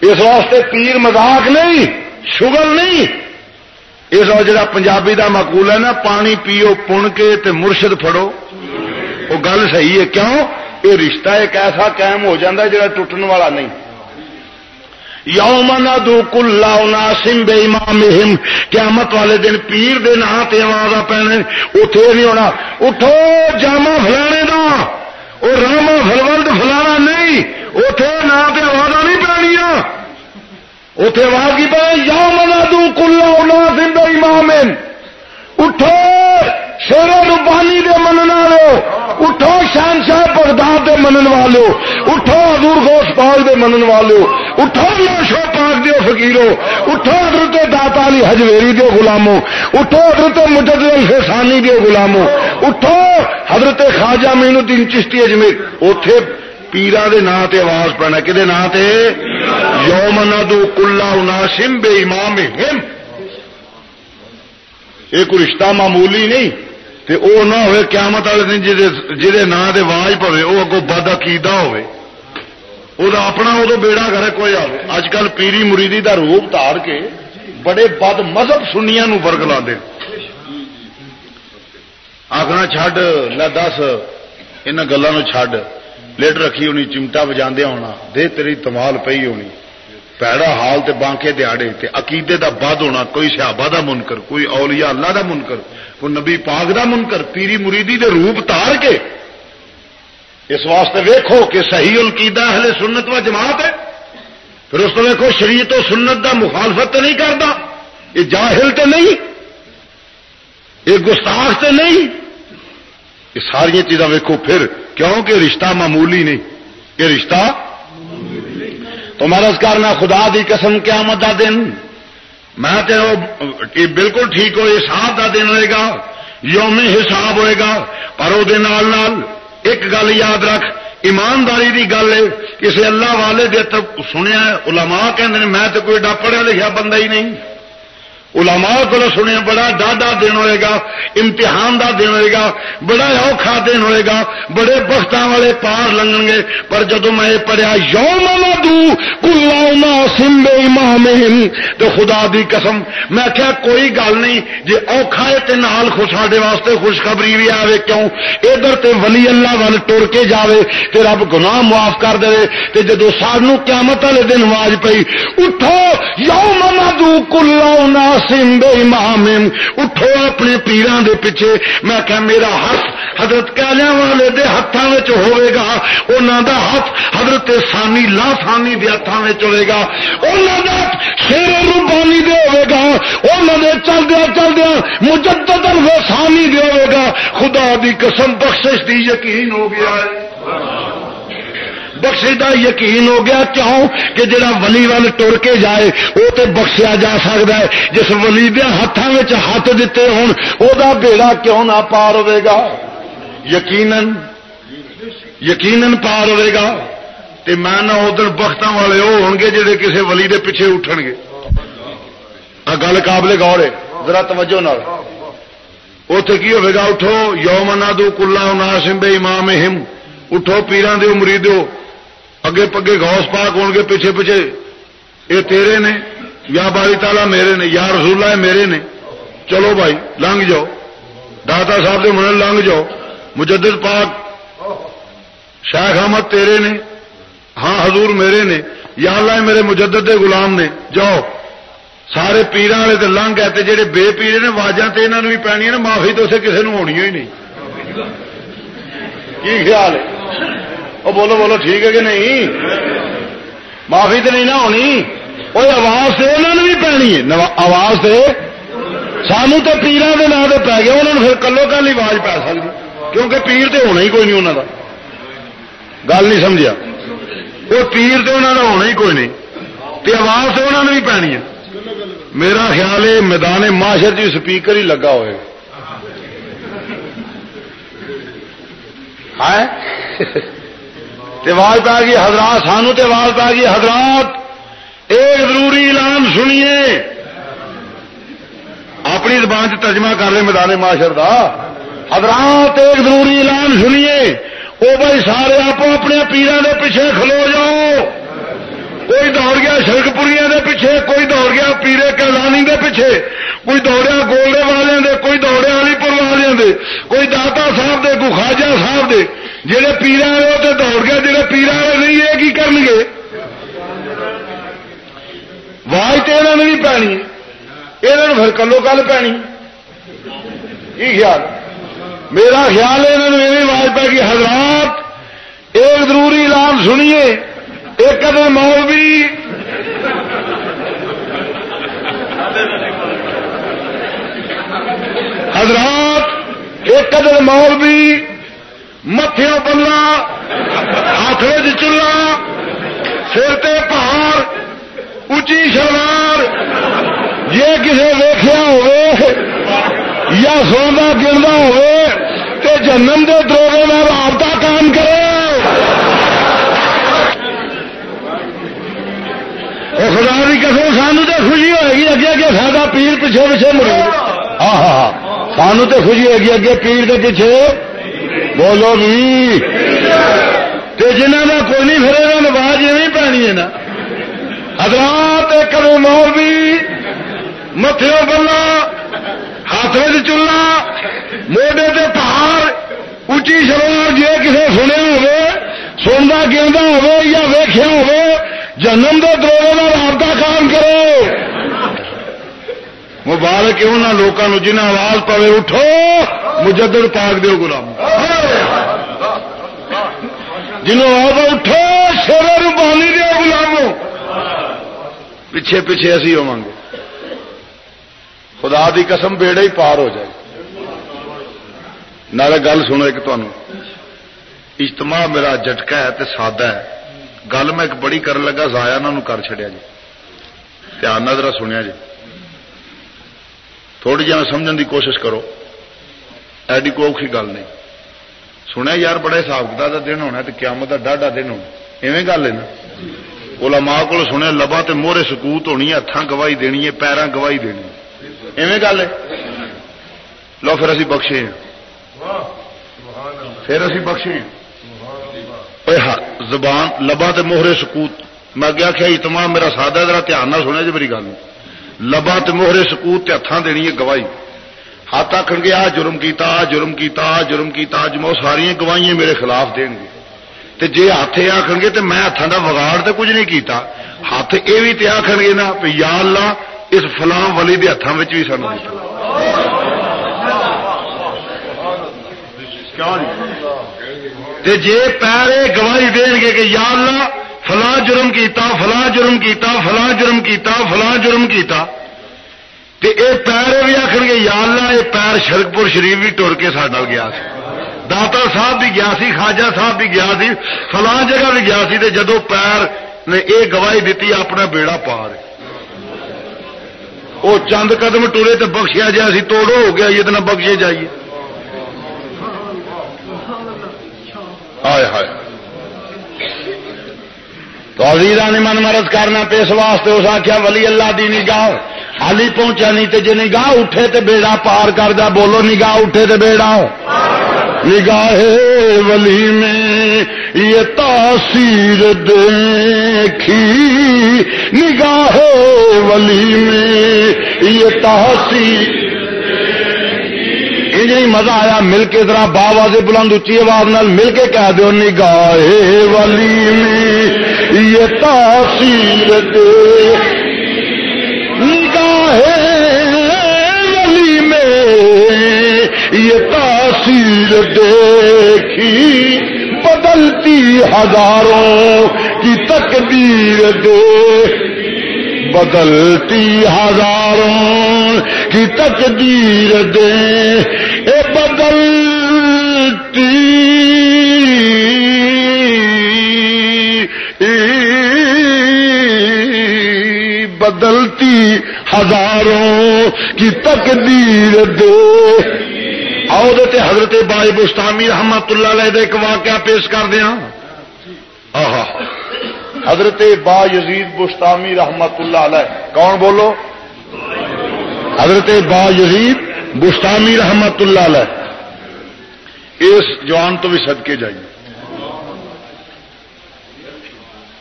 Speaker 1: اس واسطے پیر مذاق نہیں شگل نہیں۔ اس جا پنجابی دا مقول ہے نا، پانی پیو، پن کے تے مرشد فڑو وہ گل صحیح ہے، کیوں؟ یہ رشتہ ایک ایسا قائم ہو جاتا ہے جڑا ٹوٹن والا نہیں۔ یوم دو کلا سم بے امام قیامت والے دن پیر دے نا تے آواز پینے اتے نہیں ہونا۔ اٹھو جاما فلانے دا۔ وہ راما فلوند فلانا نہیں۔ اتے نہ آواز نہیں پڑنیا اتے آواز کی پہ یا منا دوں کلا الا سن امام اٹھو شیر ربانی دے منن والو۔ اٹھو شان شاہ بغداد دے منن والو۔ اٹھو، حضور غوث پاک دے منن والو۔ اٹھو نوشو پاک دے فقیرو۔ اٹھو، حضرت داتا علی حجویری دے غلاموں اٹھو، حضرت مجدد الفسانی دے غلاموں اٹھو، حضرت خواجہ مین الدین چشتی اجمیر۔ اوتھے پیرا دے نا تے آواز پڑنا کہ نا تے یوم ندو کلا اناسم بے امام ہم یہ کوئی رشتہ معمولی نہیں تے او نہ ہوئے قیامت والے دن جہے نا دے واج پوے وہ اگو بد عقیدہ ہوئے وہ اپنا ادو بیڑا گھر کوئی آئے اج کل پیری مریدی دا روپ تار کے بڑے بد مذہب سنیا نو ورگ لا دے آخنا چڈ ل دس ان گلوں چڈ لٹ رکھی ہونی، چمٹا بجا ہونا، دے تیری تمال پی ہونی۔ پیڑا حال تے بانکے دیاڑے تے عقیدے دا بد ہونا، کوئی صحابہ دا منکر، کوئی اولیاء اللہ دا منکر، کوئی نبی پاک دا منکر، پیری مریدی دے روپ تار کے۔ اس واسطے ویکھو کہ صحیح القیدہ اہل سنت و جماعت ہے۔ پھر اس کو ویکو شریعت و سنت دا مخالفت تو نہیں کرتا یہ جاہل تے نہیں، یہ گستاخ تے نہیں۔ یہ ساری چیزاں ویکو پھر کیوں کہ رشتہ معمولی نہیں یہ رشتہ تو مرض کرنا خدا دی قسم قیامت دا دن۔ میں تے بالکل ٹھیک ہو، حساب دا دن ہوئے گا، یوم حساب ہوئے گا، پر وہ ایک گل یاد رکھ، ایمانداری دی گل ہے۔ کسی اللہ والے دے سنیا، علماء کہندے میں تو کوئی ڈا پڑھیا لکھا بندہ ہی نہیں۔ علماء کو سنیا، بڑا ڈاڈا دن ہوئے گا، امتحان دا دن ہوئے گا، بڑا اوکھا دن ہوئے گا، بڑے بخت والے پار لنگن گے، پر جدو میں پڑھیا، یوم کلا سمبے امام تو خدا دی قسم، میں کیا کوئی گل نہیں جی اوکھا ہے تے نال ساڈے واسطے خوشخبری بھی آئے کیوں؟ ادھر تے ولی اللہ وال ٹر کے جاوے، تے رب گناہ معاف کر دے، تے جدو سانو قیامت والے دن آواز پئی، اٹھو، یوم دو کلا قاسم بے امام اٹھو اپنے پیران دے پیچھے۔ میں کہ میرا ہاتھ حضرت کالیا والے دے ہاتھوں میں ہوئے گا۔ انہوں دا ہاتھ حضرت سانی لا سانی دے ہاتھوں میں ہوئے گا۔ انہوں دا شیر ربانی دے ہوئے گا۔ انہوں دے چل دیا چل دیا مجدد سانی دے ہوئے گا۔ خدا دی قسم بخشش دی یقین ہو گیا۔ ہے بخشے دا یقین ہو گیا کیوں کہ جڑا ولی وال ٹر کے جائے، وہ تو بخشیا جا سکتا ہے۔ جس ولی دیا ہاتھوں میں ہاتھ دیتے ہون او دا بیڑا کیوں نہ پار ہوے گا؟ یقیناً یقیناً پار ہوے گا۔ تے میں نہ ادھر بخت والے وہ ہو گے جڑے کسی ولی دے پیچھے اٹھن گے۔ گل قابل گور ہے۔ ذرا توجہ نال۔ اتے کی ہوگا اٹھو، یوم نادو کلا ناسم بے امام ہم اٹھو پیران دو مریدو اگے پگے گوس پاک ہو گے پیچھے پیچھے یہ تیرے نے یا باری تالا میرے نے یا رسول ہے میرے نے چلو بھائی لنگ جاؤ داتا صاحب کے من لنگ جاؤ مجدد پاک شیخ احمد تیرے نے ہاں حضور میرے نے یا اللہ میرے مجدد دے غلام نے جاؤ سارے پیران والے تو لنگ ہے جہے بے پیڑے نے واجہ تو یہاں بھی پی نا معافی تو اسے کسی نے ہونی ہی نہیں کی خیال ہے وہ بولو بولو ٹھیک ہے کہ نہیں؟ معافی تو نہیں نہ ہونی۔ وہ آواز سے انہوں نے بھی پینی ہے۔ آواز سے سانو تو پیران کے نام سے پی گیا انہوں نے پھر کلو کل ہی آواز پی سکتی کیونکہ پیر تو ہونا ہی کوئی نہیں انہوں کا گل نہیں سمجھا وہ پیر تو انہوں کا ہونا ہی کوئی نہیں۔ تے آواز تو انہوں نے بھی پینی ہے۔ میرا خیال ہے میدان معاشر جی سپیکر ہی لگا ہوئے۔ آواز پا گئی، حضرات سانو تو آواز پا گئی، حضرات، ایک ضروری اعلان سنیے۔ اپنی زبان سے ترجمہ کر لیں میدان معاشر کا حضرات، ایک ضروری اعلان سنیے۔ وہ بھائی سارے آپ اپنے پیروں کے پیچھے کھلو جاؤ۔ کوئی دوڑ گیا شرک پوریا پیچھے، کوئی دوڑ گیا پیرے کلانی کے پیچھے، کوئی دوڑیا گولڈے والے دے، کوئی دوڑیا علی پور والے دے، کوئی داتا صاحب دے، کوئی خواجہ صاحب دے۔ جہے پیرا وہ تو دوڑ گیا جہے پیرا نہیں، یہ کی کرن گے واج تو یہاں نے بھی پینی یہ پھر کلو کل پینی یہ خیال۔ میرا خیال ہے نے یہ آواز پہ گی حضرات، ایک ضروری اعلان سنیے۔ ایک قدم مول بھی۔ حضرات، ایک قدم مول بھی۔ متھیوں پلا ہاتھ چلا سر تے پہاڑ اچھی شلوار۔ یہ کسی ویخیا ہوئے یا سونا گردا ہوئے، تے جنم دے دروگے میں رابطہ کام کرے۔ خدا کی قسم سانو تو خوشی ہوئے گی، اگے اگے ساڈا پیر پیچھے پیچھے مرے ہاں ہاں سانو تو خوشی ہوئے گی، اگے پیر کے پیچھے۔ بولو جی۔ بھی جنہ کا کوئی نہیں پھر یہاں آواز نہیں پینی ہے نا۔ حضرات کرو مول بھی متھے بلا ہاتھ میں چولہا موڈے تے پہاڑ اچھی شروع جی کسی سنیا ہوے سنتا گندا ہو یا ویخیا ہو جنم دے دروے کا رابطہ کام کرو۔ مبارک انہوں لوگوں جنہیں آواز پوے اٹھو مجدر پاک دیو گلام جنہوں آواز اٹھو شیر پانی دو گلاموں پیچھے پیچھے اسی ہوا گے۔ خدا دی قسم بیڑے ہی پار ہو جائے۔ نہ گل سنو ایک تمہوں اجتماع میرا جٹکا ہے تے سادہ ہے۔ گل میں ایک بڑی کر لگا ضائع نہ کر چڑیا جی۔ دھیان ذرا سنیا جی۔ تھوڑی جی سمجھنے کی کوشش کرو۔ ایڈی کو اوکھی گل نہیں۔ سنیا یار بڑے حساب کتاب کا دن ہونا تو قیامت کا ڈاڈا دن ہونا ایویں گل ہے نا۔ علماء کو سنیا لبا تے موہرے سکوت ہونی ہے ہاتھ گواہی دینی ہے پیروں گواہی دینی ایویں گل ہے۔ لو پھر اسی بخشے ہیں۔ پھر اسی بخشے ہیں۔ زبان لبا تے موہرے سکوت۔ میں گیا کہ تمام میرا سادہ ذرا دھیان نہ سنیا جی میری گل۔ لبا تے موہرے سکوت تے ہاتھ دینی ہے گواہی۔ ہاتھ آخ گے آ جرم کیتا آ جرم کیتا آ جرم کیتا جمع ساری گواہیاں میرے خلاف دین گے۔ تے جے ہاتھ یہ آخ گے تو میں ہاتھوں کا وگاڑ تو کچھ نہیں کیتا۔ ہاتھ یہ بھی آخ گے نا یا اللہ اس فلاں ولی کے ہاتھوں میں بھی سانو تے جے پیر گواہی دین گے کہ یا اللہ فلاں جرم کیتا، فلاں جرم کیتا، فلاں جرم کیتا، فلاں جرم کیتا۔ تے اے پیر بھی آخر گے، یا اللہ یہ پیر شرکپور شریف بھی ٹر کے ساڈا گیا داتا صاحب بھی گیا سی، خواجہ صاحب بھی گیا سی، فلاں جگہ بھی گیا سی تے جدو پیر نے یہ گواہی دیتی اپنا بیڑا پار وہ چند قدم ٹورے تو بخشیا جا سی، توڑو ہو گیا، یہ بخشے جائیے۔ ہائے ہائے۔ تو عزیزہ نے من مرض کرنا تو اس واسطے اس آخیا ولی اللہ دی نگاہ حالی پہنچا نہیں تے جی نگاہ اٹھے تے بیڑا پار کر دا بولو نگاہ اٹھے تے بیڑا۔ نگاہ ولی میں یہ تاثیر دیکھی۔ نگاہ ولی میں یہ تاثیر نہیں مزہ آیا مل کے ذرا با سے بلند اچھی آواز نال مل کے کہہ دو نگاہ ولی میں یہ تاثیر دے۔ نگاہ ولی میں یہ تاثیر دیکھی۔ بدلتی ہزاروں کی تقدیر دے۔ بدلتی ہزاروں کی تقدیر دے۔ اے بدلتی بدلتی ہزاروں کی تقدیر دے۔ آؤ دے حضرت بائی بستامی رحمت اللہ علیہ ایک واقعہ پیش کر دیا۔ حضرت با یزید بستامی رحمت اللہ علیہ۔ کون بولو؟ حضرت با یزید بستانی رحمت اللہ علیہ۔ اس جوان تو بھی صدقے جائیے۔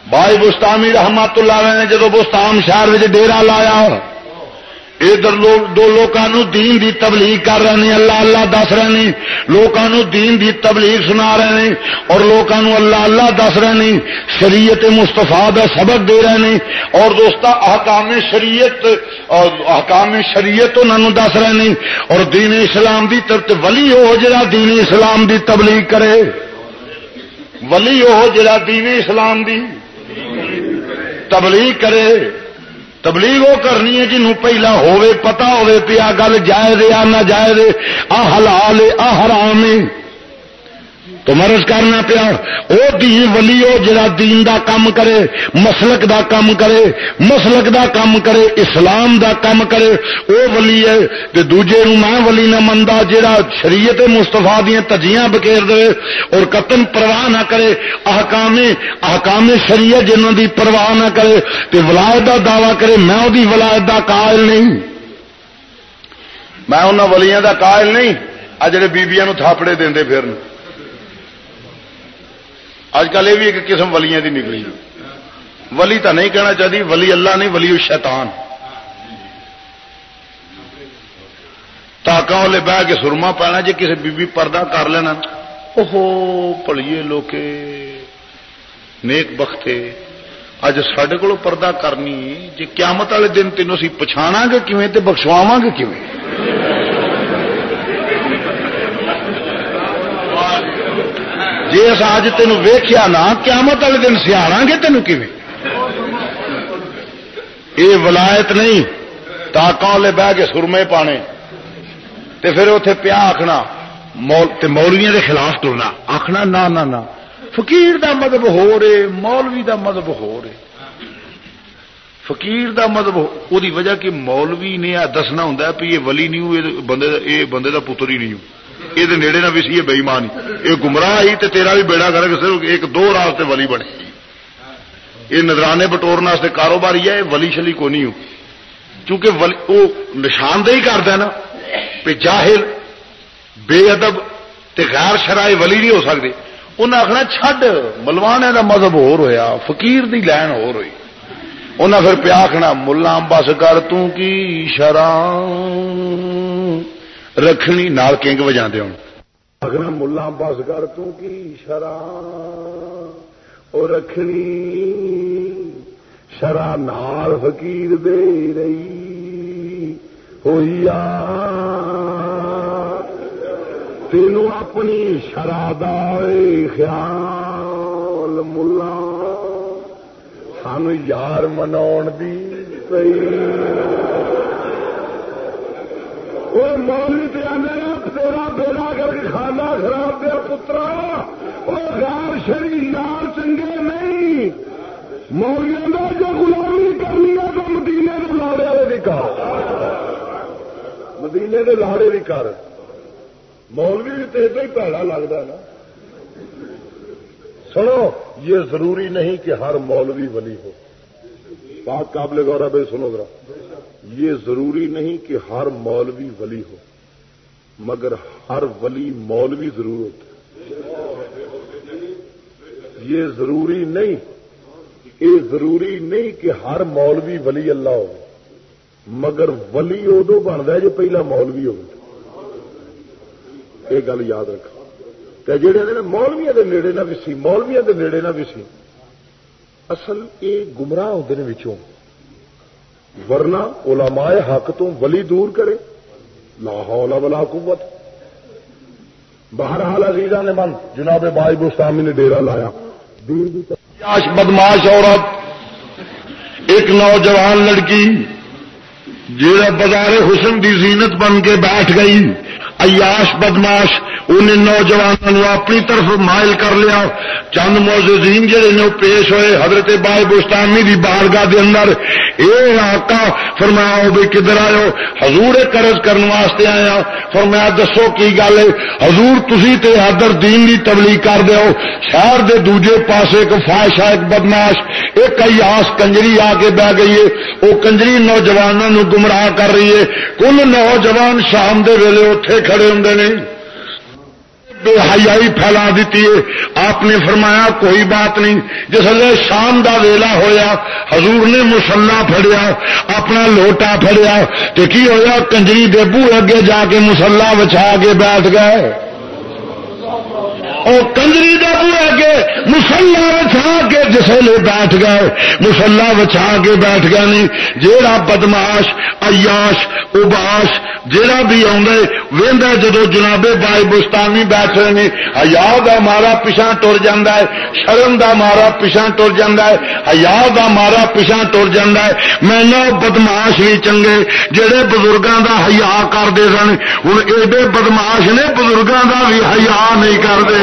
Speaker 1: بھائی بستانی رحمت اللہ نے جدو بستام شہر ڈیرا لایا ادھر دو لوگوں دین دی تبلیغ کر رہے ہیں، اللہ اللہ دس رہے ہیں۔ لوگوں دین دی تبلیغ سنا رہے ہیں اور لوگوں اللہ اللہ دس رہے ہیں۔ شریعت مستفا کا سبق دے رہے ہیں۔ اور دوست احکام شریعت احکام شریعت انہوں دس رہے ہیں۔ اور دین اسلام دی طرف ولی ہو جا دین اسلام دی تبلیغ کرے۔ ولی ہو جا دین اسلام دی تبلیغ کرے۔ تبلیغ وہ کرنی ہے جنہوں پہلا ہوے پتا ہوے پیا گل جائز آ نہ جائز آ حلال آ حرام تو مرض کرنا پیا، وہ دین ولی ہو جڑا دین دا کام کرے، مسلک دا کام کرے، مسلک دا کام کرے، اسلام دا کام کرے، وہ ولی ہے۔ تے دوجے نو میں ولی نہ مندا، جڑا شریعت مستفا دیا تجیاں بکیر دے اور قتل پرواہ نہ کرے، احکام احکام شریعت جنہوں دی پرواہ نہ کرے، تے ولایت دا دعوی کرے، میں وہ ولایت دا قائل نہیں۔ میں انہوں ولیاں دا قائل نہیں، آ جڑے بیبیاں نو تھاپڑے دے پھر اج کل یہ بھی ایک قسم ولیاں دی نکلی ولی تو نہیں کہنا چاہتی، ولی اللہ نہیں، ولی شیطان تاکہ والے بہ کے سرما پینا جی کسی بی بی پردہ کر لینا۔ اوہو، پلیے لوکے، نیک بختے، اج سڈے کو پردہ کرنی جی قیامت والے دن تینوں سی پچھانا گے کیویں بخشواواں گے کیویں؟ جی اص اج تین ویخیا نا قیامت والے دن سیاح گے تین یہ ولایت نہیں تاکہ لے بہ کے سرمے پانے تے پھر اتے پیا آخنا مولویا کے خلاف ٹرنا آخنا نہ نہ نہ فقیر دا مذہب ہو رہے مولوی دا مذہب ہو رہے۔ فقیر دا مذہب وہ وجہ کہ مولوی نے دسنا ہوں بھی یہ ولی نہیں بندے دا, اے بندے دا پتر ہی نہیں ہوں یہ نیڑے نہ بھی سی بےمان یہ گمراہ ہی تے تیرا بھی بیڑا کر صرف ایک دو راستے ولی بنے۔ یہ نظرانے بٹورنے کاروبار ہی ہے ولی شلی کو نہیں ہو چونکہ وہ نشاندہی کرتا نا، پہ جاہل، بے ادب تے غیر شرائے ولی نہیں ہو سکتے۔ انہیں آخنا چڈ ملوانے کا مذہب ہو رہا فقیر دی لین ہو رہی انہیں پھر پیا آخنا، ملا بس کر کی شرام رکھنی نال کنگ وجا ہوں اگر ملا بس کر کی او رکھنی شرا نال فقیر دے رہی۔ ہوئی تینوں اپنی شراد خیال ملا۔ سان یار منا دی پی مولوی تیرا بیڑا کر کے کھانا خراب دیا پترا وہ غیر شری نال چنگے نہیں مولیا جو غلامی کرنی ہے تو مدینے کے لاڑے والے بھی کر مدینے کے لاڑے بھی کر مولوی بھی تو ہی پیڑا لگتا نا سنو یہ ضروری نہیں کہ ہر مولوی ولی ہو بات قابل گورا بھائی سنو ذرا یہ ضروری نہیں کہ ہر مولوی ولی ہو، مگر ہر ولی مولوی ضرور ہوتا یہ ضروری نہیں، یہ ضروری نہیں کہ ہر مولوی ولی اللہ ہو، مگر ولی ادو بنتا ہے جو پہلا مولوی ہو۔ یہ گل یاد رکھا جہے مولویا کے نیڑے نہ بھی سی مولویا کے نیڑے نہ بھی سی، اصل یہ گمراہ ہوتے ہیں ورنہ علماء حق تو ولی دور کرے لا حول ولا قوت۔ بہرحال عزیزہ نے من جناب بائی گوسوامی نے ڈیرا لایا۔ بدماش عورت، ایک نوجوان لڑکی جہاں بازار حسن کی زینت بن کے بیٹھ گئی۔ ایاش بدماش، انہیں نوجوانوں اپنی طرف مائل کر لیا۔ چند موزین جہے نے پیش ہوئے حضرت بائے بستانی دی بارگاہ دے اندر۔ اے آقا، فرمایا ہو بھی کدھر آئے حضور قرض کرنے واسطے آیا فرمایا دسو کی گل ہے، حضور تسی تے حضر دین دی تبلیغ کر دیو شہر دے دوجے پاسے ایک فائشہ ایک بدماش، ایک ایاس کنجری آ کے بہ گئی ہے۔ وہ کنجری نوجوانوں گمراہ کر رہی ہے۔ کل نوجوان شام دے ویلے اتے کھڑے ہوں نے۔ بے حیائی پھیلا دیتی ہے۔ آپ نے فرمایا کوئی بات نہیں۔ جس شام دا ویلا ہویا، حضور نے مسلا پھڑیا، اپنا لوٹا فڑیا تو کی ہویا؟ کنجری دے بو اگے جا کے مسلح بچا کے بیٹھ گئے۔ اور کنجری کا بو اگے مسلا بچا کے جسے بیٹھ گئے مسلا بچا کے بیٹھ گئے نہیں۔ جیڑا بدماش ایاش اباش جہاں بھی آدھا جدو جنابے بائی بستانی بیٹھے نے ہزار کا مارا پچھا ٹر جا ہے، شرم کا مارا پچھا ٹر جا ہے۔ ہزار کا مارا پچھا ٹر جا ہے۔ میں بدماش بھی چنگے جہے بزرگوں کا ہیا کرتے سن ہوں ایڈے بدماش نے بزرگوں کا بھی ہیا نہیں کرتے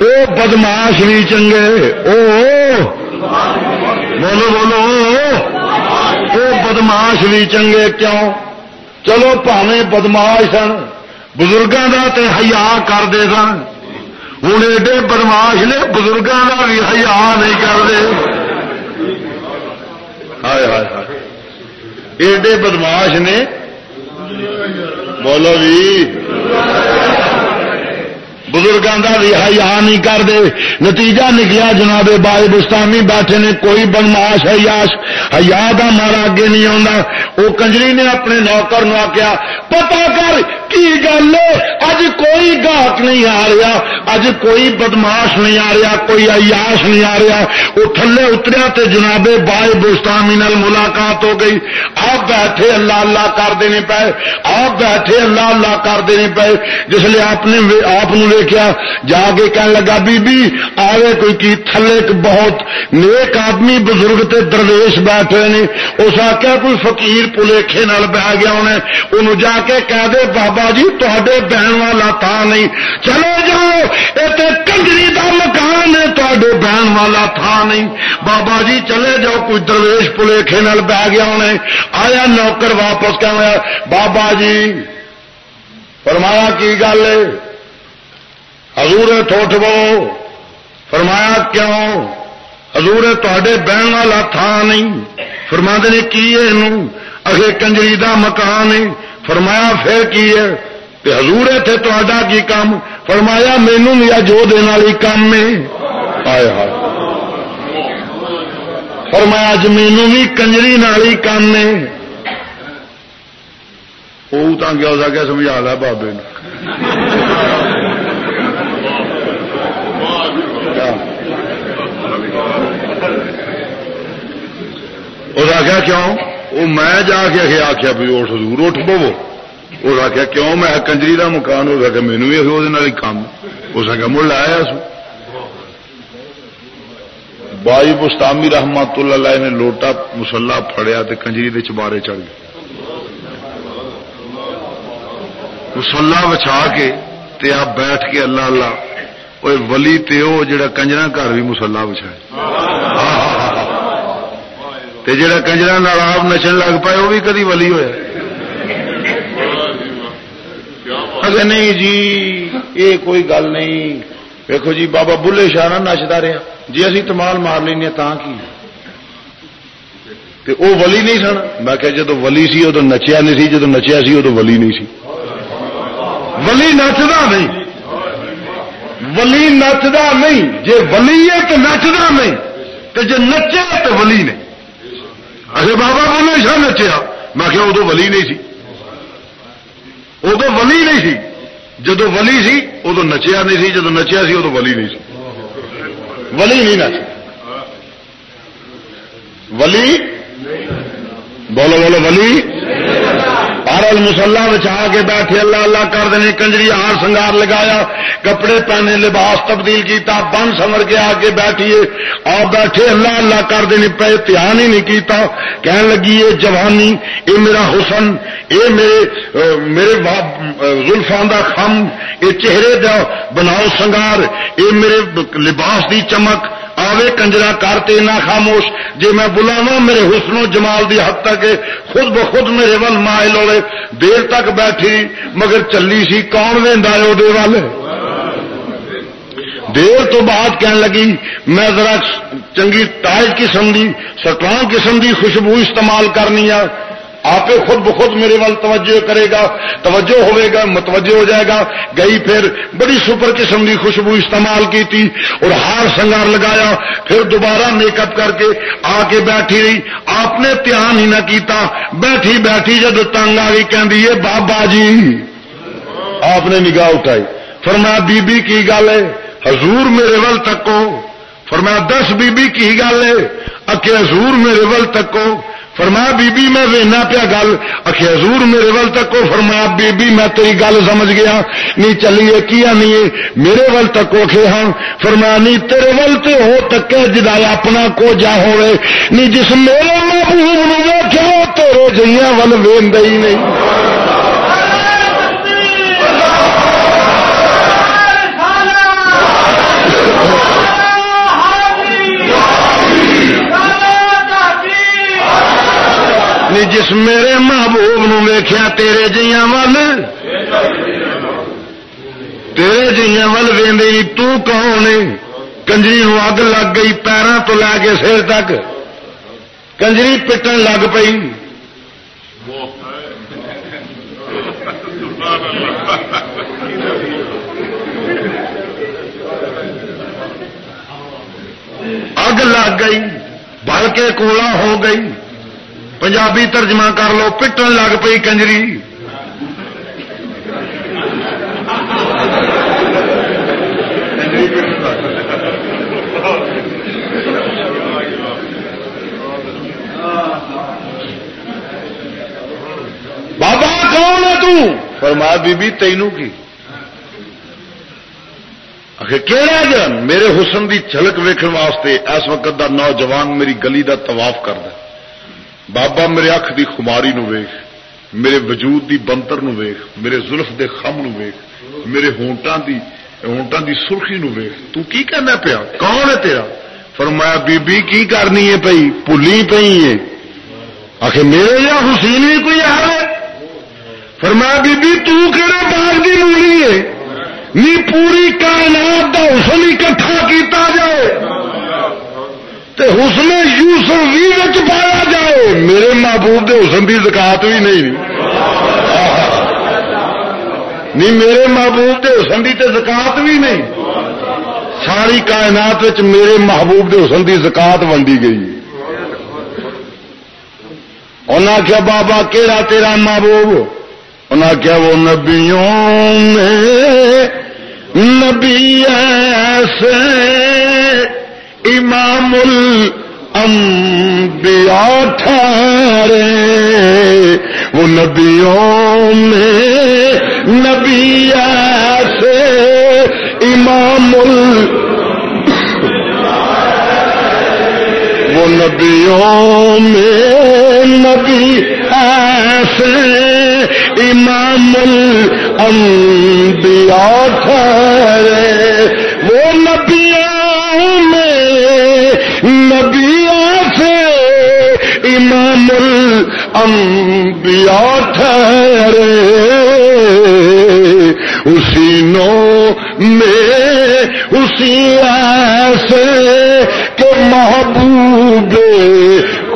Speaker 1: او بدماش بھی چنگے۔ او بولو بولو۔ او بدماش بھی چنگے کیوں؟ چلو پاوے بدماش سن۔ بزرگوں کا تو ہیا کرتے سن۔ ہوں ایڈے بدماش نے بزرگوں کا بھی ہیا نہیں کرتے ہائے۔ ایڈے بدماش نے بولو جی۔ بزرگوں کا بھی ہیا نہیں کر دے۔ نتیجہ نکلیا جناب بال بستانی بیٹھے نے، کوئی بدماش یاش۔ ہیا کا مارا اگے نہیں آتا وہ کنجری نے اپنے نوکر نو آخیا پتا کر کی گل اج کوئی گاہک نہیں آ رہا، اج کوئی بدماش نہیں آ رہا، کوئی عیاش نہیں آ رہا۔ وہ تھلے اتریا تے جناب بائے بستانی نال ملاقات ہو گئی۔ آپ بیٹھے اللہ اللہ کر دینے پے، آپ بیٹھے اللہ اللہ کر دینے پے۔ جس لیے آپ نے آپ ویکیا جا کے کہنے لگا بی بی آئے کوئی کی تھلے ایک بہت نیک آدمی بزرگ تے درویش بیٹھے نے۔ اس آخیا کوئی فقیر پلیکھے نال بہ گیا انہیں انہوں جا کے کہہ دے، بابا جی تے بہن والا تھا نہیں چلے جاؤ یہ کنجری کا مکان ہے تے بہن والا تھا نہیں بابا جی چلے جاؤ کوئی درویش پلیکھے نال بہ گیا انہیں آیا نوکر واپس کہ بابا جی فرمایا کی گل ہے حضور تھوٹ بو فرمایا کیوں حضور تے بہن والا تھا نہیں فرما نے کی ہے اگے کنجری دا مکان ہے فرمایا، پھر کی ہے؟ تے حضور اتنے تا کی کام۔ فرمایا مینو یا جو دن والی کام میں آیا فرمایا، اج مینو بھی کنجری نالی کام میں وہ تو گیا سمجھا لا بابے نے اس آخیا کیوں؟ وہ میں جا کے آخیا بھی اٹھ دور اٹھ پو اس آخیا کیوں میں کنجری کا مکان ہو سکا مینو بھی وہ کام اس آخیا مڑ لایا سو بائی بستامی رحمت اللہ نے لوٹا مسلا فڑیا تے کنجری دے چبارے چڑھ گئے مسلا بچا کے تے آپ بیٹھ کے اللہ اللہ وہ ولی تے وہ جڑا کنجرا گھر بھی مسلا بچھائے تے جڑا کنجرا نال آپ نچن لگ پائے وہ بھی کدی ولی ہوا اگر نہیں جی یہ کوئی گل نہیں۔ دیکھو جی بابا بلے شاہ نچتا رہا جی اسی تمال مار لیں تا کی؟ تے او ولی نہیں سن۔ میں کہ جدو ولی سی، ادو نچیا نہیں سی، جدو نچیا سی، ادو ولی نہیں سی۔ ولی نچتا نہیں۔ ولی نچتا نہیں۔ جی ولی ہے تو نچتا نہیں۔ تو جی نچے تو ولی نہیں۔ اچھا بابا بولے شاہ نچیا۔ میں کیا ادو ولی نہیں سی۔ ادو ولی نہیں سی۔ جدو ولی سی ادو نچیا نہیں سی۔ جدو نچیا سی ادو ولی نہیں سی۔ ولی نہیں نچ۔ ولی؟ بولو بولو، ولی؟ گھر المسلہ آ کے بیٹھے اللہ اللہ کر دیں کنجری ہار سنگار لگایا، کپڑے پہنے، لباس تبدیل کیتا، بن سمر کے آ کے بیٹھیے اور بیٹھے، اللہ اللہ کر دیں پہ دھیان ہی نہیں کیتا، کہن لگی یہ جوانی یہ میرا حسن یہ میرے میرے زلفان کا خم یہ چہرے دا بناؤ سنگار یہ میرے لباس دی چمک آوے کنجرا کرتے نہ خاموش۔ جی میں بلاوا میرے حسن و جمال دی حد تک خود بخود میرے ول مائل ہوئے۔ دیر تک بیٹھی، مگر چلی سی کون وہدا ہے وہ ول؟ دیر تو بعد کہن لگی، میں ذرا چنگی تائج قسم دی سٹرانگ قسم دی خوشبو استعمال کرنی ہے۔ آپ خود بخود میرے وال توجہ کرے گا، توجہ ہوئے گا، متوجہ ہو جائے گا۔ گئی پھر بڑی سپر قسم کی خوشبو استعمال کی تھی اور ہار سنگار لگایا، پھر دوبارہ میک اپ کر کے آ کے بیٹھی رہی۔ آپ نے دھیان ہی نہ کیتا، بیٹھی بیٹھی جب تنگ آ گئی کہ بابا جی! آپ نے نگاہ اٹھائی۔ فرمایا بی بی کی گل ہے، حضور میرے ول تکو۔ فرمایا، دس بی بی کی گل ہے، اکے حضور میرے ول تکو۔ فرمایا بی بی میں وینا پیا گل۔ اکھے حضور میرے ول تکو فرمایا بی بی میں تیری گل سمجھ گیا۔ نہیں چلیے کیا نہیں میرے ول تکو کھے ہاں۔ فرمایا نہیں تیرے ول تے ہو تکے جدا اپنا کو جا ہوے نہیں جس میرے محبوب نو ویکھو تیرے جیاں ول ویندا ہی نہیں۔ جس میرے محبوب نو ویخیا تیرے جیاں ول۔ تیرے جیاں ول وی تون کنجری نو اگ لگ گئی پیروں تو لے کے سر تک۔ کنجری پٹن لگ پئی۔ اگ لگ گئی بل کے کولا ہو گئی۔ پنجابی ترجمہ کر لو، پٹن لگ پئی کنجری۔ بابا، کون ہے فرما بی بی، تینوں کی۔ کہڑا جان؟ میرے حسن دی جھلک ویکن واسطے اس وقت دا نوجوان میری گلی دا طواف کرتا بابا میرے اکھ دی خماری نو ویخ میرے وجود دی بنتر نو ویخ میرے زلف دے خم نو ویخ میرے ہونٹاں دی ہونٹاں دی سرخی نو ویخ تو کی کہنا پیا؟ کون ہے تیرا؟ فرمایا بی بی کی کرنی ہے پئی؟ پلی پئی ہے۔ آخر میرے یا حسین بھی کوئی آ ہے؟ فرمایا بی بی تو کہڑے باغ دی مولی ہے؟ نی پوری کائنات دا حسن اکٹھا کیتا جائے۔ حسن یوسف بھی پایا جائے۔ میرے محبوب کے حسن کی زکات بھی نہیں۔ نہیں میرے محبوب کے حسن کی زکات بھی نہیں۔ ساری کائنات میرے محبوب کے حسن کی زکات ونڈی گئی۔ انہیں آخیا بابا کہڑا تیرا محبوب؟ انہیں آخیا وہ نبیوں میں نبی ایسے امام الانبیاء ٹھہرے، وہ نبیوں میں نبی ایسے امام ال وہ نبیوں میں نبی ایسے امام الانبیاء ٹھہرے، وہ نبیوں امام الانبیاء ٹھہرے، اسی نو میں، اسی ایسے کہ محبوب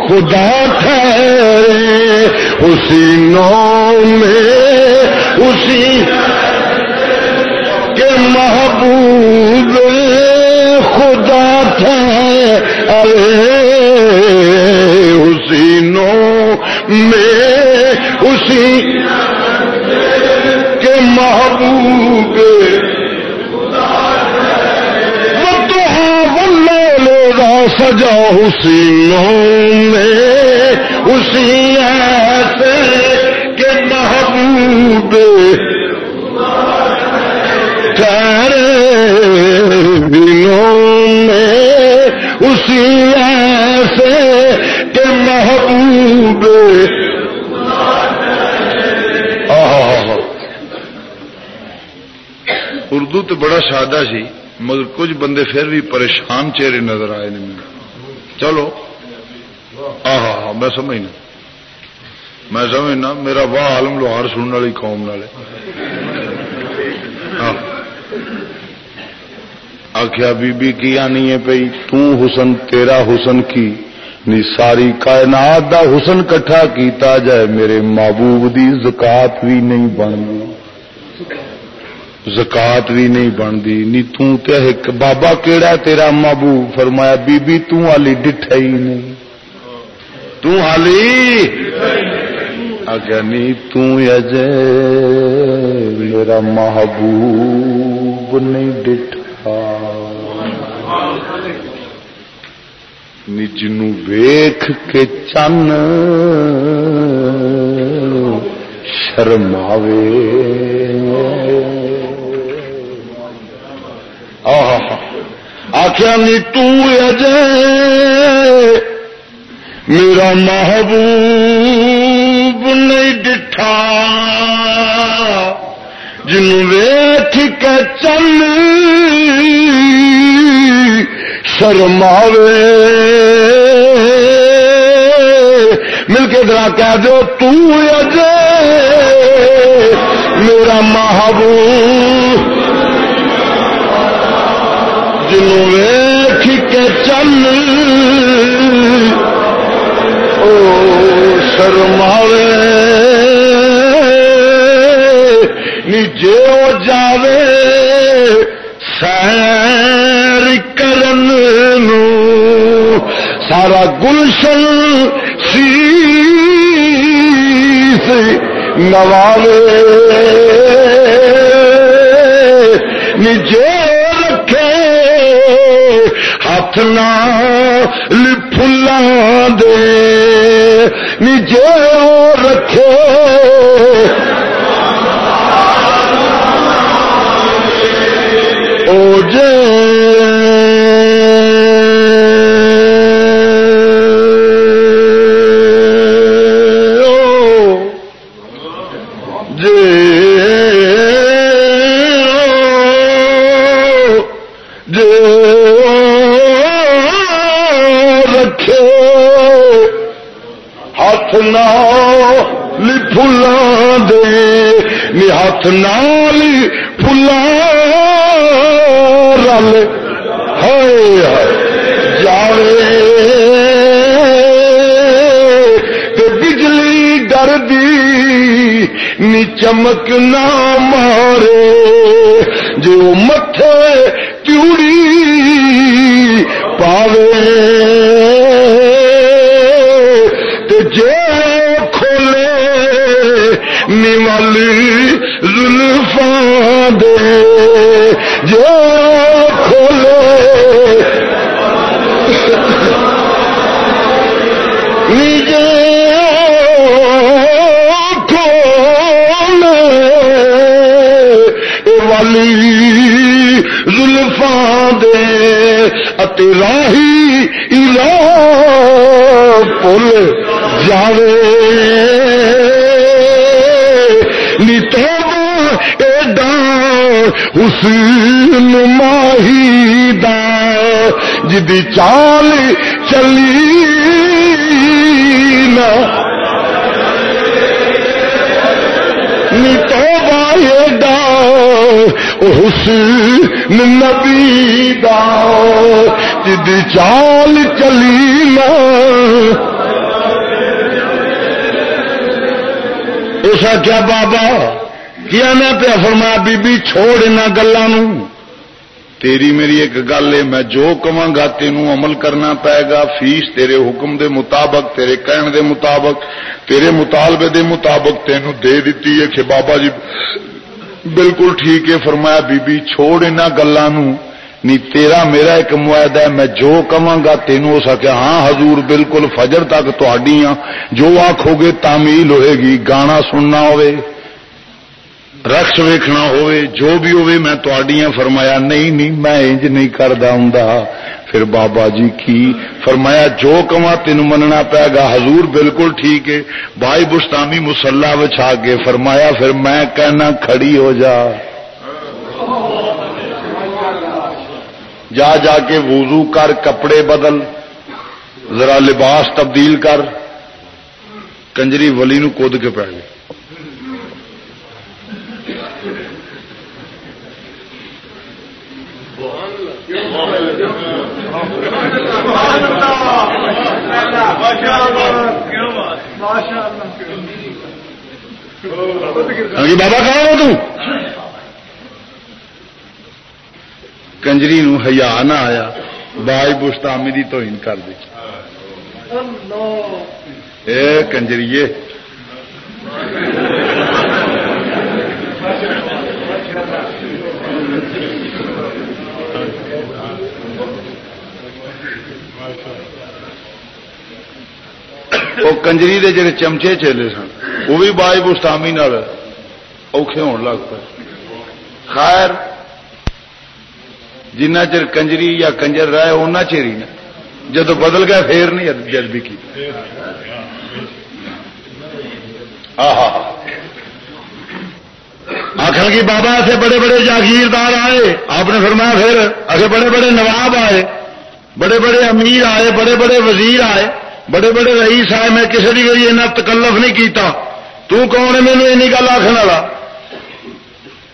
Speaker 1: خدا ٹھہرے، اسی نو میں، اسی کے محبوب خدا اسی نو میں اسی کے محبوب سجا حسینوں میں اسی ایسے کے محبوب اسی محبوب اردو تو بڑا سادہ سی، مگر کچھ بندے پھر بھی پریشان چہرے نظر آئے چلو۔ ہاں میں سمجھنا۔ میں سمجھنا، میرا واہ عالم لوہار سننے والی قوم والے آخیا بی بی کیا نہیں ہے پی حسن، تیرا حسن کی؟ نی ساری کائنات دا حسن کٹھا کیتا جائے، میرے محبوب دی زکات بھی نہیں بنتی۔ زکات بھی نہیں بنتی۔ نی ایک بابا کیڑا تیرا محبوب؟ فرمایا بی بی تالی ڈٹھا ہی نہیں تالی آگیا نی تجے میرا محبوب نہیں ڈٹھا۔ نی ویخ کے چن شرماوے آخیا نی تجے میرا محبوب نہیں ڈٹھا جن ویخ کے چل شرماوے مل کے درا کہہ دو تجے میرا محبوب۔ جنوں کے چل او شرماوے۔ نیچے وہ جاوے، سیر نو سارا گلشن شیس نوالے۔ نجے رکھے، ہاتھ نال پھلا دے۔ نجے رکھے۔ او جے۔ او جے ہاتھ نال فلا رل۔ جاوے بجلی ڈر دی نی چمک نہ مارے۔ جو متے چوڑی پاوے۔ والی زلفا دے، جو کھولے نیجے کھولے والی زلفا دے، اتے راہی الا پل جاوے۔ حسین ماہی دا، جدی چال چلی نا۔ ایڈا حسین نبی دا۔ جدی چال چلی نا۔ اس کیا بابا؟ کیا میں پیا فرمایا بی بی چھوڑ ان گلوں تیری میری ایک گل ہے، میں جو کہاں گا تینوں عمل کرنا پائے گا، فیس تیرے حکم دے مطابق، تیرے کہن دے مطابق، تیرے مطالبے دے مطابق تینوں دے دیتی ہے کہ بابا جی بالکل ٹھیک ہے، فرمایا، بی بی چھوڑ ان گلوں نی تیرا میرا ایک معاہدہ ہے، میں جو کہاں گا تینوں ہو سکے ہاں حضور، بالکل فجر تک تھی جو آخو گے تعمیل ہوئے گی، گانا سننا ہوئے۔ رقص ویکھنا ہوئے جو بھی ہوئے میں تواڈیاں فرمایا، نہیں نہیں، میں انج نہیں کردا ہوندا۔ پھر بابا جی کی فرمایا، جو کما تین مننا پے گا، حضور بالکل ٹھیک ہے۔ بھائی بستامی مسلح بچھا کے فرمایا، پھر میں کہنا کھڑی ہو جا۔ جا جا کے وضو کر، کپڑے بدل، ذرا لباس تبدیل کر۔ کنجری ولی نو کود کے پی گئے۔ بابا کہاں ہو تو کنجری نو ہیا نہ آیا باج بشتامی دی تو کر دی اے کنجریے وہ کنجری دے جڑے چمچے چیلے سن وہ بھی باج بستامی اوکھے ہون لگ پے خیر جنہ چر کنجری یا کنجر رہے ان چر ہی جب بدل گیا پھر نہیں جذبی کی آخر کی بابا ایسے بڑے بڑے جاگیردار آئے آپ نے فرمایا پھر ایسے بڑے بڑے نواب آئے بڑے بڑے امیر آئے بڑے بڑے وزیر آئے بڑے بڑے رئیس آئے، میں کسی بھی تکلف نہیں کیتا۔ تو کون ہے مینو این گل آخر والا؟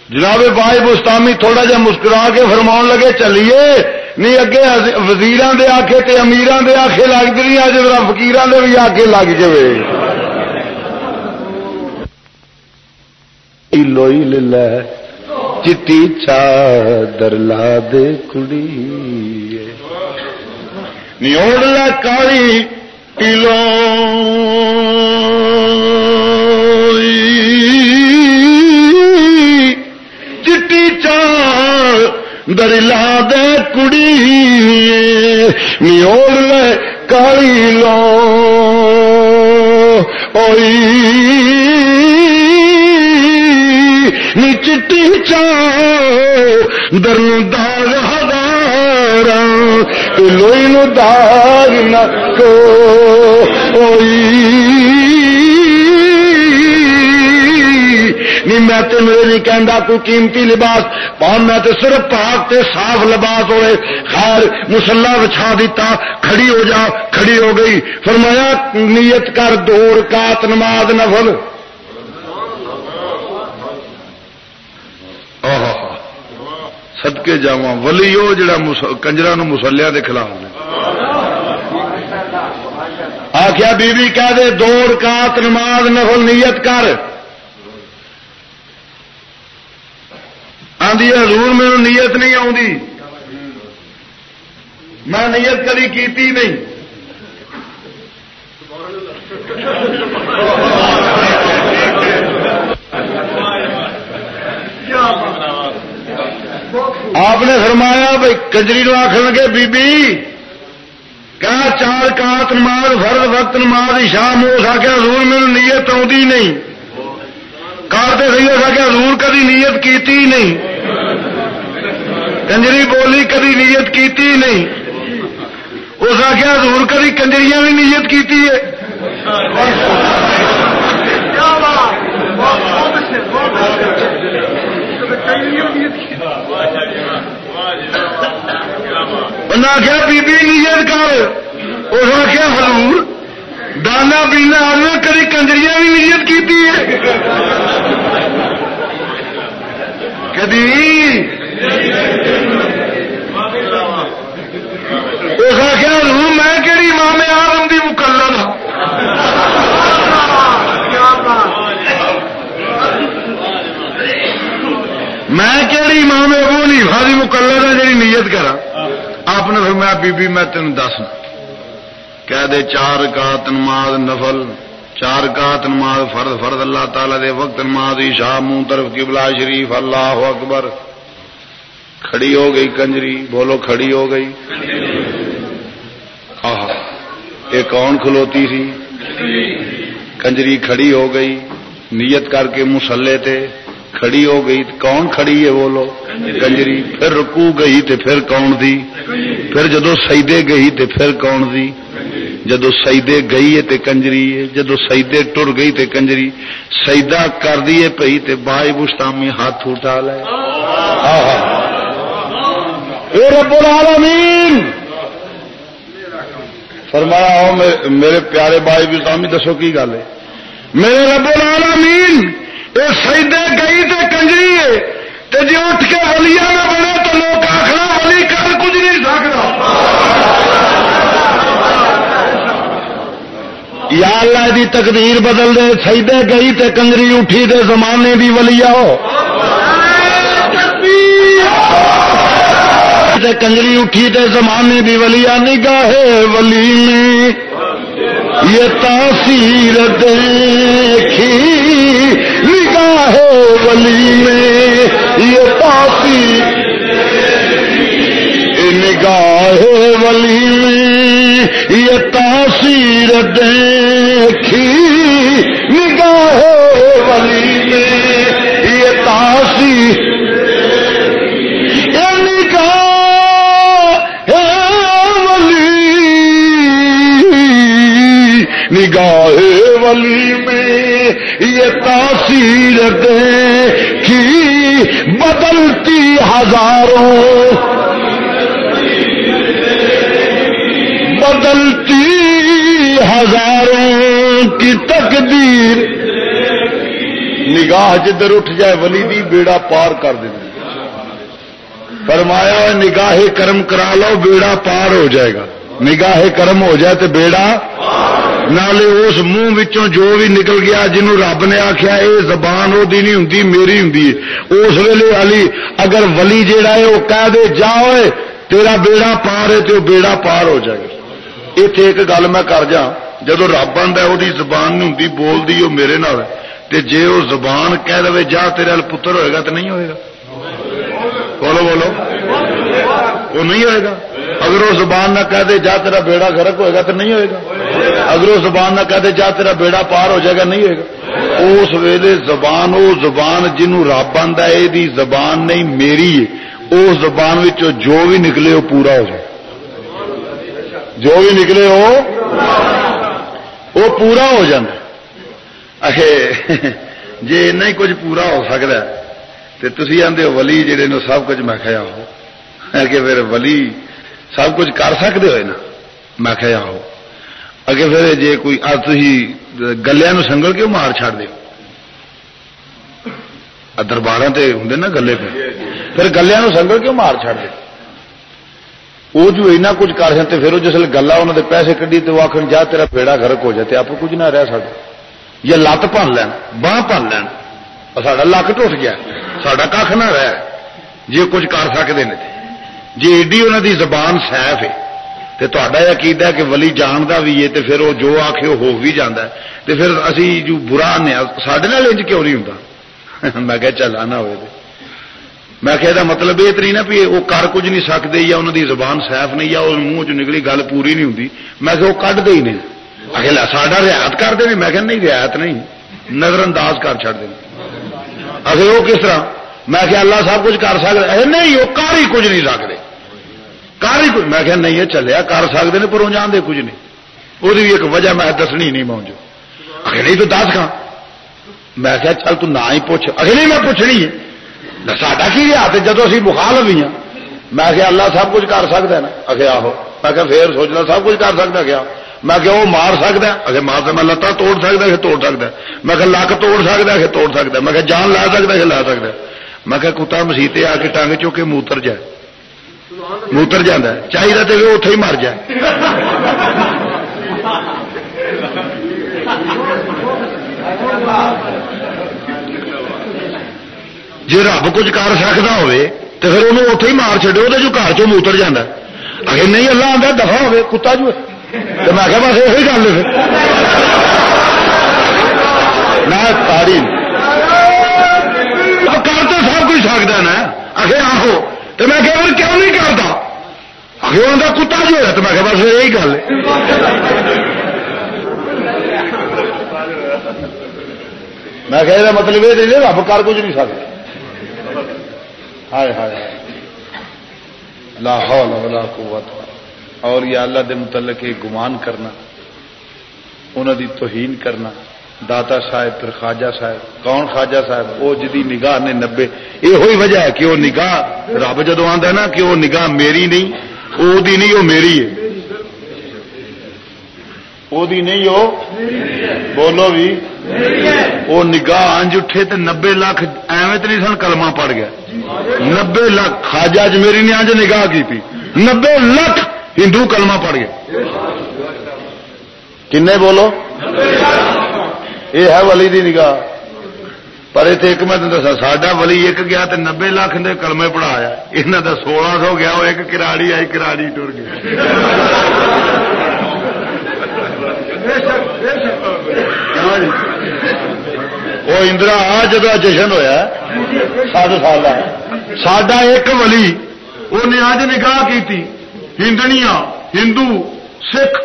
Speaker 1: جناب بائی بستامی تھوڑا جا مسکرا کے فرما لگے، چلیے۔ نہیں، اگے وزیر دے آخے تے امیران دے آخے لگتی نہیں اج ذرا فکیران دے بھی آگے لگ جائے لوئی لے چٹی چادر لا دے کڑی۔ نیوڑ لا کالی پیلو درلا دے کڑی۔ نیوڑ لے کالی لو اوئی۔ نی چٹی چا درن داغ ہزار لوئی نو داغ نہ نہیں میں تو میرے نہیں کہہ کوئی قیمتی لباس پاؤں میں تو صرف پاک تے صاف لباس ہوئے۔ خیر مسلا بچھا دیتا کھڑی ہو جا، کھڑی ہو گئی۔ فرمایا، نیت کر دور کات نماز نفل۔ سدکے جا ولی وہ جڑا کنجرا مسلیا کے خلاف آخیا بی بی کہہ دے دو رکات نماز نفل نیت کر آدھی حضور میرے نیت نہیں آتی میں نیت کری کیتی نہیں آپ نے فرمایا بھائی کجری نو آخر لگے، بی بی، کیا چار کات نماز فرد وقت نماز شام ہو سکیا حضور میرے نیت آتی نہیں؟ کار صحیح ہو سکیا حضور کدی نیت کیتی نہیں؟ کنجری بولی کدی نیت کیتی نہیں؟ اس آخیا دور کدی کنجری بھی نیت کیتی ہے۔ آخیا بی بی نیت کر اس آخیا ہلور دانا پینا کدی کنجری بھی نیت کی کدی؟ اس آخیا میں کہڑی مامے آرم کی مکلر ہاں. میں کہڑی مامے وہ نہیں ساری مکلر ہے ہاں، جی نیت کرا آپ نے میں بی بی میں تین دس کہہ دے چار کا تنماد نفل چار کا نماز فرد فرد اللہ تعالی دے وقت نماز شاہ منہ طرف قبلہ شریف اللہ اکبر کھڑی ہو گئی کنجری بولو کھڑی ہو گئی یہ کون کھلوتی تھی کنجری کھڑی ہو گئی نیت کر کے مسلے تے کھڑی ہو گئی، کون کھڑی ہے بولو کنجری پھر رکو گئی تے پھر کون دی؟ پھر جدو سیدے گئی تے پھر کون دی؟ جدو سیدے گئی ہے تے کنجری ہے، جدو سیدے ٹر گئی تے کنجری۔ سیدا کر دیے پئی تے بائی بشتامی ہاتھ اٹھا لے۔ رب العالمین! فرمایا میرے پیارے بائی بشتامی دسو کی گل ہے؟ میرے رب العالمین! یہ سیدے گئی تے کنجری ہے۔ تے جی اٹھ کے ولیا نہ بنے تو لوگ آخر ولی کر کچھ نہیں سکتا۔ یا اللہ دی تقدیر بدل دے سیدے گئی تے کنجری اٹھی دے زمانے دی ولیا ہو کنجری اٹھی تے زمانے دی ولیا نگاہ ولی میں یہ تاثیر دیکھی۔ نگاہ ولی میں، یہ تاثیر نگاہ ولی میں، یہ تاثیر دیکھی۔ نگاہ ولی میں، یہ تاثیر نگاہ ولی میں۔ یہ تاثیر دیکھی بدلتی ہزاروں بدلتی ہزاروں کی تقدیر نگاہ جدھر اٹھ جائے ولی دی بیڑا پار کر دیں فرمایا نگاہ کرم کرا لو، بیڑا پار ہو جائے گا۔ نگاہ کرم ہو جائے تو بیڑا نالے اس منہ جو بھی نکل گیا جنہوں رب نے آخیا یہ زبان وہ نہیں ہوں میری ہوں اس ویلے علی اگر ولی جیڑا ہے وہ کہہ دے جا تیرا بیڑا پار ہے تو بیڑا پار ہو جائے اتنے ایک گل میں کر جا جدو رب آتا وہ زبان نہیں ہوں بولتی وہ میرے نال جے وہ زبان کہہ دے جا تیرے پتر ہوئے گا تو نہیں ہوئے گا بولو بولو وہ نہیں ہوئے گا اگر وہ زبان نہ کہہ دے، جا تیرا بیڑا گرک ہوئے گا تو نہیں ہوئے گا۔ اگر وہ زبان نہ کہہ دے، جا تیرا بیڑا پار ہو جائے گا، نہیں ہوئے گا۔ اس ویلے زبان، وہ زبان جنوں رب آتا ہے یہ زبان نہیں، میری ہے۔ اس زبان جو بھی نکلے، وہ پورا ہو جائے۔ جو بھی نکلے، وہ وہ پورا ہو جائے جی نہیں کچھ پورا ہو سکتا تو تھی آدھے ولی جہے سب کچھ میں کھیا ہو۔ کہ پھر ولی سب کچھ کر سکتے ہوئے نا۔ میں کہ آؤ اگے پھر جی کوئی تھی گلیا سنگل کیوں مار چڑ دو دربار سے ہوں نا گلے پہ۔ پھر گلیا سنگل کیوں مار چڑ دے؟ وہ جو اینا کچھ کر سکتے، پھر جس گلا انہوں نے پیسے کھی تو وہ آخر جا تیرا پیڑا گرک ہو جائے آپ کچھ نہ رہ سکتے یا لت بن لین باہ بن لین۔ ساڈا لک ٹوٹ گیا۔ ساڈا کھ نہ رہ۔ جی کچھ کر سکتے ہیں جی ایڈی انہوں دی زبان سیف ہے تو تا عقید ہے کہ ولی جانتا بھی ہے تو پھر وہ جو آخ ہو بھی جانا ہے۔ تو پھر اسی جو برا آنے سڈے انج کیوں نہیں ہوں میں کہ چل آنا ہوئے میں کہ مطلب یہ تو نہیں نا بھی وہ کر کچھ نہیں سکتے یا انہوں دی زبان سیف نہیں یا منہ چ نکلی گل پوری نہیں ہوں میں کہ وہ کھتے ہی نہیں آخر ساڈا رعایت کرتے ہیں میں کہ نہیں، رعایت نہیں۔ نظر انداز کر چڑتے ہیں اصل وہ کس طرح؟ میں کہ اللہ سب کچھ کر سکتے نہیں، وہ کر ہی کچھ نہیں سکتے۔ کر ہی کچھ میں کہ نہیں، یہ چلیا کر سکتے ہیں پر جان دے کچھ نہیں۔ وہ ایک وجہ میں دسنی نہیں مونجو اگر نہیں تو دس کھا میں کہ چل تو نہ ہی پوچھ اگر نہیں میں پوچھنی ہے ساڈا کی رہا جب اسی بخال بھی ہاں میں کہ اللہ سب کچھ کر سکتا ہے نا اگے آہو میں کہ پھر سوچنا سب کچھ کر سکتا کیا میں کہ وہ مار سکتا اگر مار تو میں لتا توڑ سکتا کہ توڑ سکتا میں کہ لک توڑ سکتا کہ توڑ سکتا میں کہ جان لا سکتا کہ لا سکتا میں کہ کتا مسیطے آ کے ٹانگ چو کے موتر جائے موتر جانا چاہیے تو اتے ہی مر جائے۔ جی رب کچھ کر سکتا ہوے تو پھر انہوں اتے ہی مار چڈو وہ جو گھر چ موتر جانا اگر نہیں، اللہ آتا دفاع ہوے کتا جو تو میں بس یہ گل ہے نہ تاڑی تو سکتا نا؟ آخر آہو تو میں کہ کیوں نہیں کرتا آخر ان کا کتا جو ہے، تو میں کہ بس یہی گل میں کہ مطلب یہ نہیں، رب کر کچھ نہیں سکتا۔ لاہور قوت۔ اور یہ اللہ دے متعلق گمان کرنا انہوں دی توہین کرنا۔ داتا صاحب، پھر خواجہ صاحب، کون خواجہ صاحب؟ وہ جدی نگاہ نے نبے۔ یہ ہوئی وجہ ہے کہ وہ نگاہ رب جدو آتا نا کہ وہ نگاہ میری نہیں وہ نہیں وہ میری ہے۔ وہ نہیں ہو بولو بھی۔ وہ نگاہ انج اٹھے تو نبے لاکھ ایویں تو نہیں سن کلمہ پڑ گیا۔ نبے لاکھ خاجا چ میری نے انج نگاہ کی تھی نبے لاکھ ہندو کلمہ پڑ گیا کن بولو؟ یہ ہے ولی دی نگاہ۔ پر اتنے ایک میں دسا ساڈا ولی ایک گیا تو نبے لاکھ نے کلمے پڑھایا۔ یہاں کا سولہ سو گیا وہ ایک کراڑی، آئی کراڑی ٹر گئی وہ اندرا آ جب جشن ہوا سات سال سڈا ایک ولی انہیں اج نگاہ کی ہندنیا ہندو، سکھ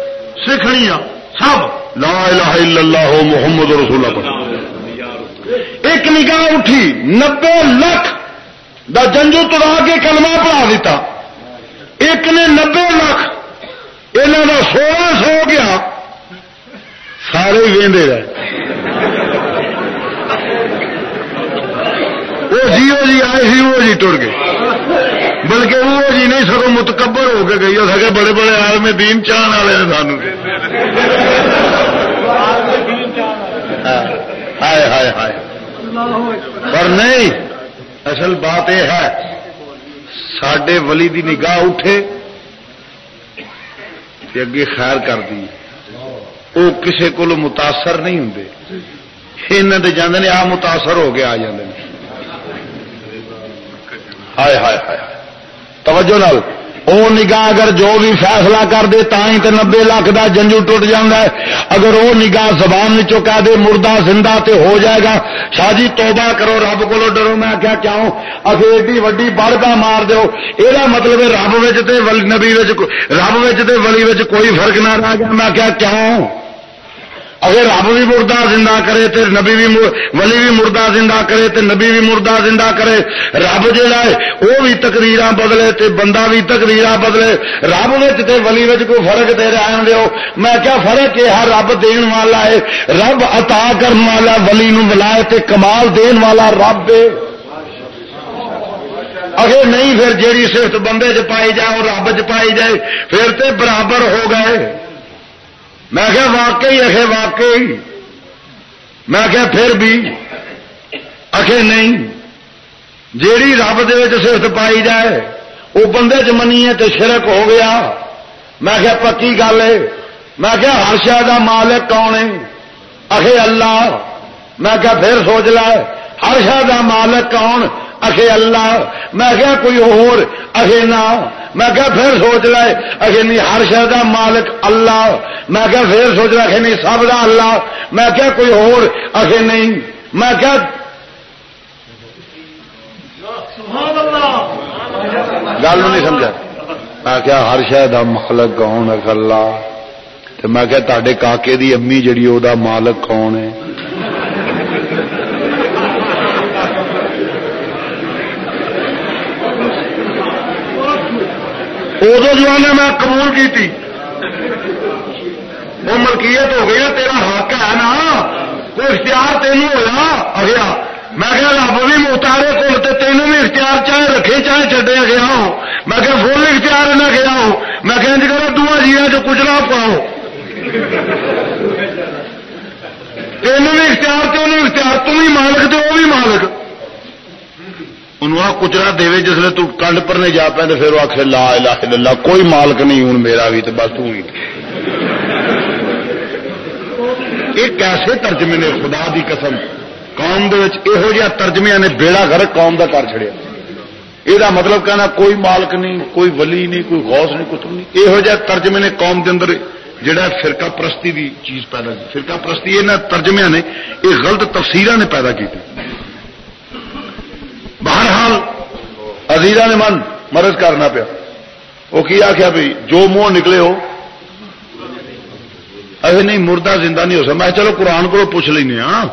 Speaker 1: سکھنیا سب۔ لا الہ الا اللہ محمد رسول اللہ۔ ایک نگاہ اٹھی، نبے لاکھ دا جنجو تڑا کے کلمہ پڑھا دیتا۔ ایک نے نبے لاکھ یہاں کا سولہ سو گیا۔ سارے وہدے رہے۔ وہ جی وہ جی آئے سی، وہ جی ٹر گئے۔ بلکہ وہ جی نہیں سگو متکبر ہو کے گئی۔ سکے بڑے بڑے آدمی دین، چاہن والے ہیں سانو ہائے ہائے ہائے۔ پر نہیں اصل بات یہ ہے سڈے ولی دی نگاہ اٹھے اگے خیر کر دی۔ وہ کسی کو متاثر نہیں ہوں یہاں کے جانے آ متاثر ہو کے آ ہیں ہائے ہائے ہائے۔ توجہ نال۔ وہ نگاہ اگر جو بھی فیصلہ کر دے ہی تو نبے لاکھ دا جنجو ٹوٹ جانا ہے اگر وہ نگاہ زبان کہہ دے مردہ زندہ تے ہو جائے گا شاہ جی توبہ کرو رب کو ڈرو میں کیا کیا ہوں اگر ایڈی وڈی بڑھتا مار دو یہ مطلب ہے رب نبی رب ولی کوئی فرق نہ رہ گیا میں کیا کیا ہوں اگر رب بھی مردہ زندہ کرے تے نبی بھی ولی بھی مردہ زندہ کرے تے نبی بھی مردہ زندہ کرے، رب جہا ہے وہ بھی تقریر بدلے تے بندہ بھی تقریر بدلے۔ رب تے ولی کوئی فرق دے رہن دیو۔ میں کیا فرق یہ ہے رب دین والا ہے۔ رب عطا کرن والا، ولی نو ملائے تے کمال دین والا رب دے اگر نہیں، پھر جیڑی صرف بندے چ پائی جائے اور رب چ پائی جائے، پھر تے برابر ہو گئے۔ میں کیا واقعی اخے واقعی۔ میں کیا پھر بھی۔ اخے نہیں۔ جیڑی رب صرف پائی جائے وہ بندے چ منی ہے تو شرک ہو گیا۔ میں کیا پکی گل ہے۔ میں کیا ہر شہ کا مالک کون ہے؟ اخے اللہ۔ میں کیا پھر سوچ لا ہر شہ کا مالک کون؟ اخے اللہ، میں کیا کوئی اور اخے نہ، میں کیا پھر سوچ لائے اخے نہیں ہر شہر کا مالک اللہ، میں کیا پھر سوچ رہا نہیں سب کا اللہ، میں کیا کوئی اور اخے نہیں میں کیا گل نہیں سمجھا۔ میں کیا ہر شہر کا مالک کون ہے اللہ؟ میں کیا تے کاکے دی امی جڑی وہ مالک کون ہے؟ ادو نے میں قبول کی تھی وہ ملکیت ہو گئی تیرا حق ہے نا۔ کوئی اختیار تینوں ہوا اگیا۔ میں کہ رب بھی موتارے کول تو تینوں بھی اختیار چاہے رکھے، چاہے چڈے گیا ہو میں کہ فل اختیار نہ گیا ہو میں کہ کرو دوا جیا جو کچھ نہ پاؤ۔ تینوں بھی اختیار تو نہیں اختیار تم بھی مالک تو وہ بھی مالک۔ انہوں کچرا دے جسے تو کنڈ پر نہیں جا پہ پھر وہ آخ لا الہ الا اللہ، کوئی مالک نہیں ہوں، میرا بھی تو بس تو ہی۔ یہ کیسے ترجمے نے خدا دی قسم، قوم یہو جہاں ترجمے نے بیڑا گھر قوم کا کر چڑیا یہ مطلب کہنا کوئی مالک نہیں، کوئی ولی نہیں، کوئی غوث نہیں، کچھ نہیں۔ یہو جہ ترجمے نے قوم کے اندر جڑا فرقہ پرستی دی چیز پیدا کی۔ فرقہ پرستی یہ ترجمے نے یہ غلط تفصیل نے پیدا کی بہرحال عزیزہ نے من مرض کرنا پیا۔ وہ کی آخیا بھائی جو منہ نکلے ہو۔ ایسے نہیں، مردہ زندہ نہیں ہو سکتا۔ میں چلو قرآن کو پوچھ لینا ہاں۔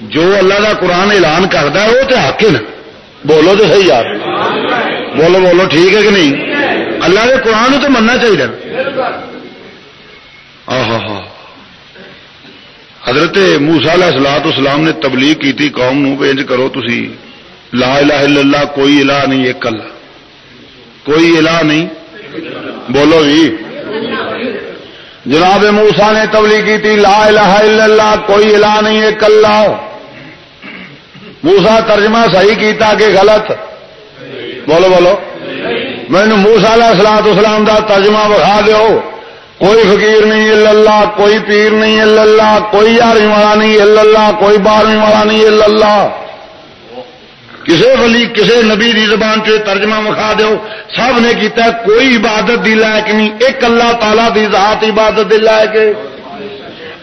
Speaker 1: جو اللہ کا قرآن اعلان کرتا ہے، وہ تو حق ہے نا۔ بولو تو صحیح یار۔ بولو بولو، ٹھیک ہے کہ نہیں؟ اللہ کے قرآن تو مننا چاہیے ہاں ہاں حضرت موسا علیہ سلاط اسلام نے تبلیغ کی تھی، قوم نو انج کرو تھی لا الہ الا اللہ، کوئی الہ نہیں، ایک اللہ۔ کوئی الہ نہیں۔ بولو جی۔ جناب موسا نے تبلیغ کی تھی، لا الہ الا اللہ، کوئی الہ نہیں، ایک اللہ۔ موسا ترجمہ صحیح کیتا کہ غلط؟ بولو بولو۔ مینو موسا علیہ سلاط اسلام کا ترجمہ بخا دو کوئی فقیر نہیں اللہ، کوئی پیر نہیں اللہ، کوئی یارویں والا نہیں اللہ، کوئی بارہویں والا نہیں اللہ۔ کسی ولی کسی نبی دی زبان چ ترجمہ مکھا دو سب نے کیتا کوئی عبادت دی لائق نہیں، ایک اللہ تعالی دی ذات عبادت دی لائق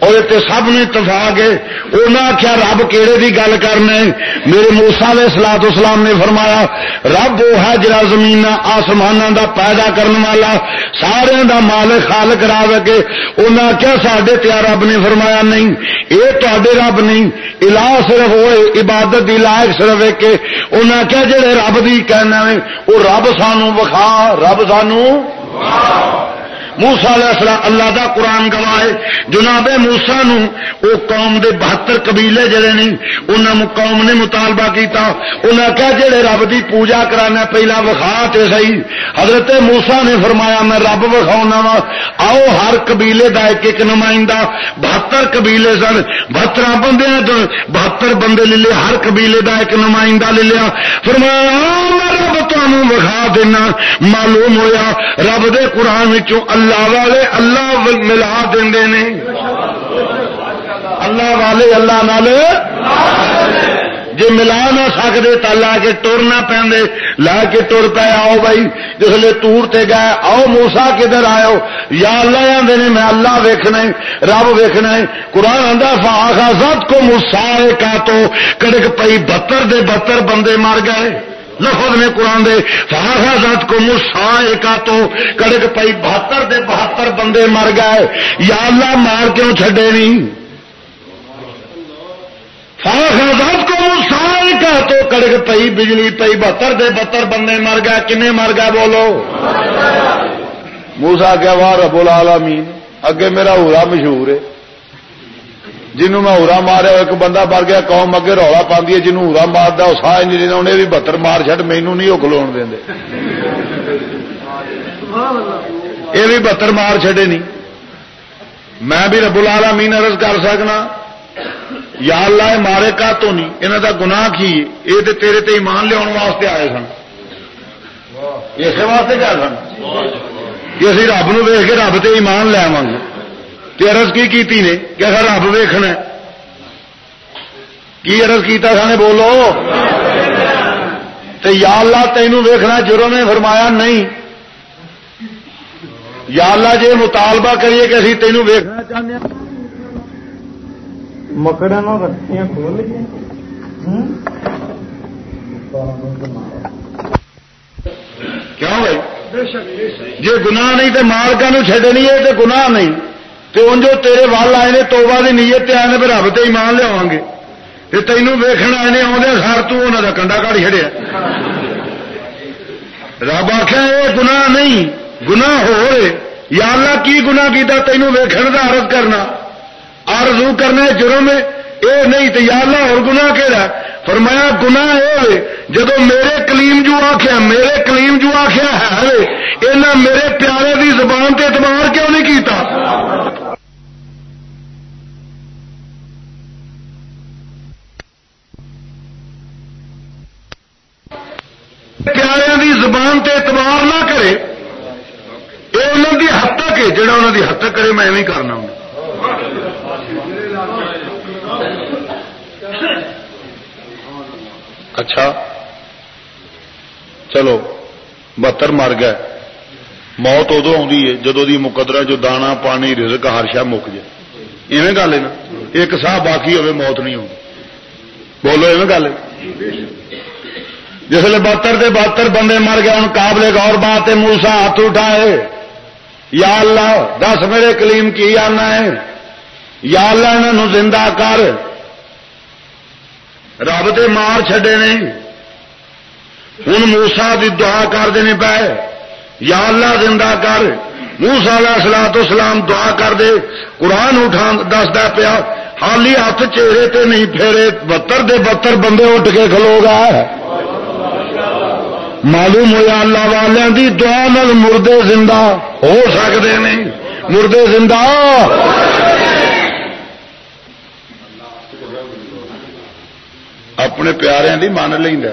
Speaker 1: اور سب نے اتفاق ہے۔ انہیں آخیا رب کہڑے کی گل کرنا میرے موسا علیہ سلاد اسلام نے فرمایا، رب وہ ہے جا زمین آسمان دا پیدا کرنے والا، سارے دا مال خال کرا کے۔ انہیں آخیا سڈے تیا رب نے فرمایا، نہیں یہ تے رب نہیں الا صرف ہوئے عبادت دی لائق صرف ایک انہیں آخیا جہے رب کی کہنا ہے، وہ رب سانو وکھا، رب سانو موسا علیہ السلام اللہ دا قرآن گواہ جناب موسا نو او قوم دے بہتر قبیلے جڑے نہیں انہوں قوم نے مطالبہ کیتا۔ انہیں کہا جڑے رب دی پوجا کرانا پہلا وکھا تے سی حضرت موسا نے فرمایا، میں رب وکھاؤنا وا۔ آؤ ہر قبیلے دا ایک ایک نمائندہ بہتر قبیلے سن۔ بہتر بندے بہتر بندے لے لے ہر قبیلے دا ایک نمائندہ لے لیا۔ فرمایا میں رب تمہوں وکھا دینا۔ معلوم ہویا رب دے قرآن اللہ والے اللہ ملا دے اللہ والے اللہ نال جی ملا نہ سکتے تو لا کے ٹرنا پہ لا کے ٹر پے، آؤ بھائی جسے تور تے گئے، آؤ موسا کدھر آؤ یا اللہ آدھے نے، میں اللہ ویکھنا رب ویکھنا قرآن آدھا فاخا سب کو مسا کا تو کڑک پئی بتر دے بتر بندے مر گئے۔ لفظ میں قرآن دے فہذا کو مسا کا تو کڑک پئی بہتر دے، بہتر بندے مر گئے۔ یا اللہ مار کیوں چھڈے نہیں فہذا کو مسا کا تو کڑک پئی بجلی پئی بہتر دے، بہتر بندے مر گئے۔ کنے مر گئے بولو؟ موسا کیا وار رب العالمین، اگے میرا ہورا مشہور ہے۔ جنوں میں ہورا ماریا ایک بندہ مر گیا قوم اگے رولا پاندی ہے جنوں ہورا مارتا وہ سا نہیں انہیں بھی بتر مار چڈ مینو نہیں وہ کلو دیں یہ بھی بتر مار چڈے نہیں۔ میں بھی رب لالا مین ارض کر سکنا یا اللہ مارے کا تو نہیں یہاں کا گناہ کی یہ تو تیرے تے ایمان لیا واسطے آئے سن۔ اس واسطے کیا سن؟ کہ اسی رب نو ویخ کے رب تے ایمان لے گے۔ ارض کی کیتی نے کہ اگر رب ویخنا کی ارض کیتا نے بولو؟ تو یا اللہ تینوں ویخنا جرم نے فرمایا نہیں۔ یا اللہ جی مطالبہ کریے کہ اسی تینوں ویخنا چاہتے ہیں۔ مکڑا کھول کیوں بھائی؟ جی گناہ نہیں تو مالکا چڈ نہیں ہے تو گناہ نہیں۔ تو ان جو تیرے وال آئے نے توبہ دی نیت آئے نے رب تے ایمان لیا گے تو تینوں ویخنا آئے آدھے سر تنا کا کنڈا کاٹ چڑیا رب آخیا یہ گناہ نہیں گناہ ہو رہے یا اللہ کی گناہ کیتا تینوں ویخن کا عرض کرنا آرزو کرنا جرم اے نہیں تو یا اللہ اور گناہ کہڑا فرمایا گناہ اے جب میرے کلیم جو آخیا میرے کلیم جو آخیا ہے یہاں میرے پیارے دی زبان تے اعتبار کیوں نہیں کیتا پیاروں کی زبان تے اعتبار نہ کرے یہ انہوں کی حد تک ہے جہاں انہوں کی حد تک کرے، میں ایویں کرنا ہوں۔ اچھا۔ چلو، بہتر مر گئے موت ادو ہے جدو دی مقدرہ جو دانا، پانی، رزق، ہر شا مک جائے۔ ایویں گل ہے نا، ایک سا باقی ہوے، موت نہیں ہوگی بولو، ایویں گل ہے۔ جسے بہتر دے بہتر بندے مر گئے ہوں قابل غور بات ہے موسا ہاتھ اٹھائے۔ یا اللہ، دس میرے کلیم کی آنا ہے۔ یا اللہ انہوں زندہ کر۔ رب تے مار چڈے نے۔ ہوں موسا کی دعا کرتے ہیں پہ یا اللہ، زندہ کر۔ موسا سلا تو سلام دعا کر دے۔ قرآن اٹھا دستا پیا، حالی ہاتھ چہرے تے نہیں پھیرے بتر دے بتر بندے اٹھ کے کھلو گا۔ معلوم ہوا اللہ والوں کی دعا نل مردے زندہ ہو سکتے ہیں۔ مردے زندہ۔ اپنے پیاروں کی من لینا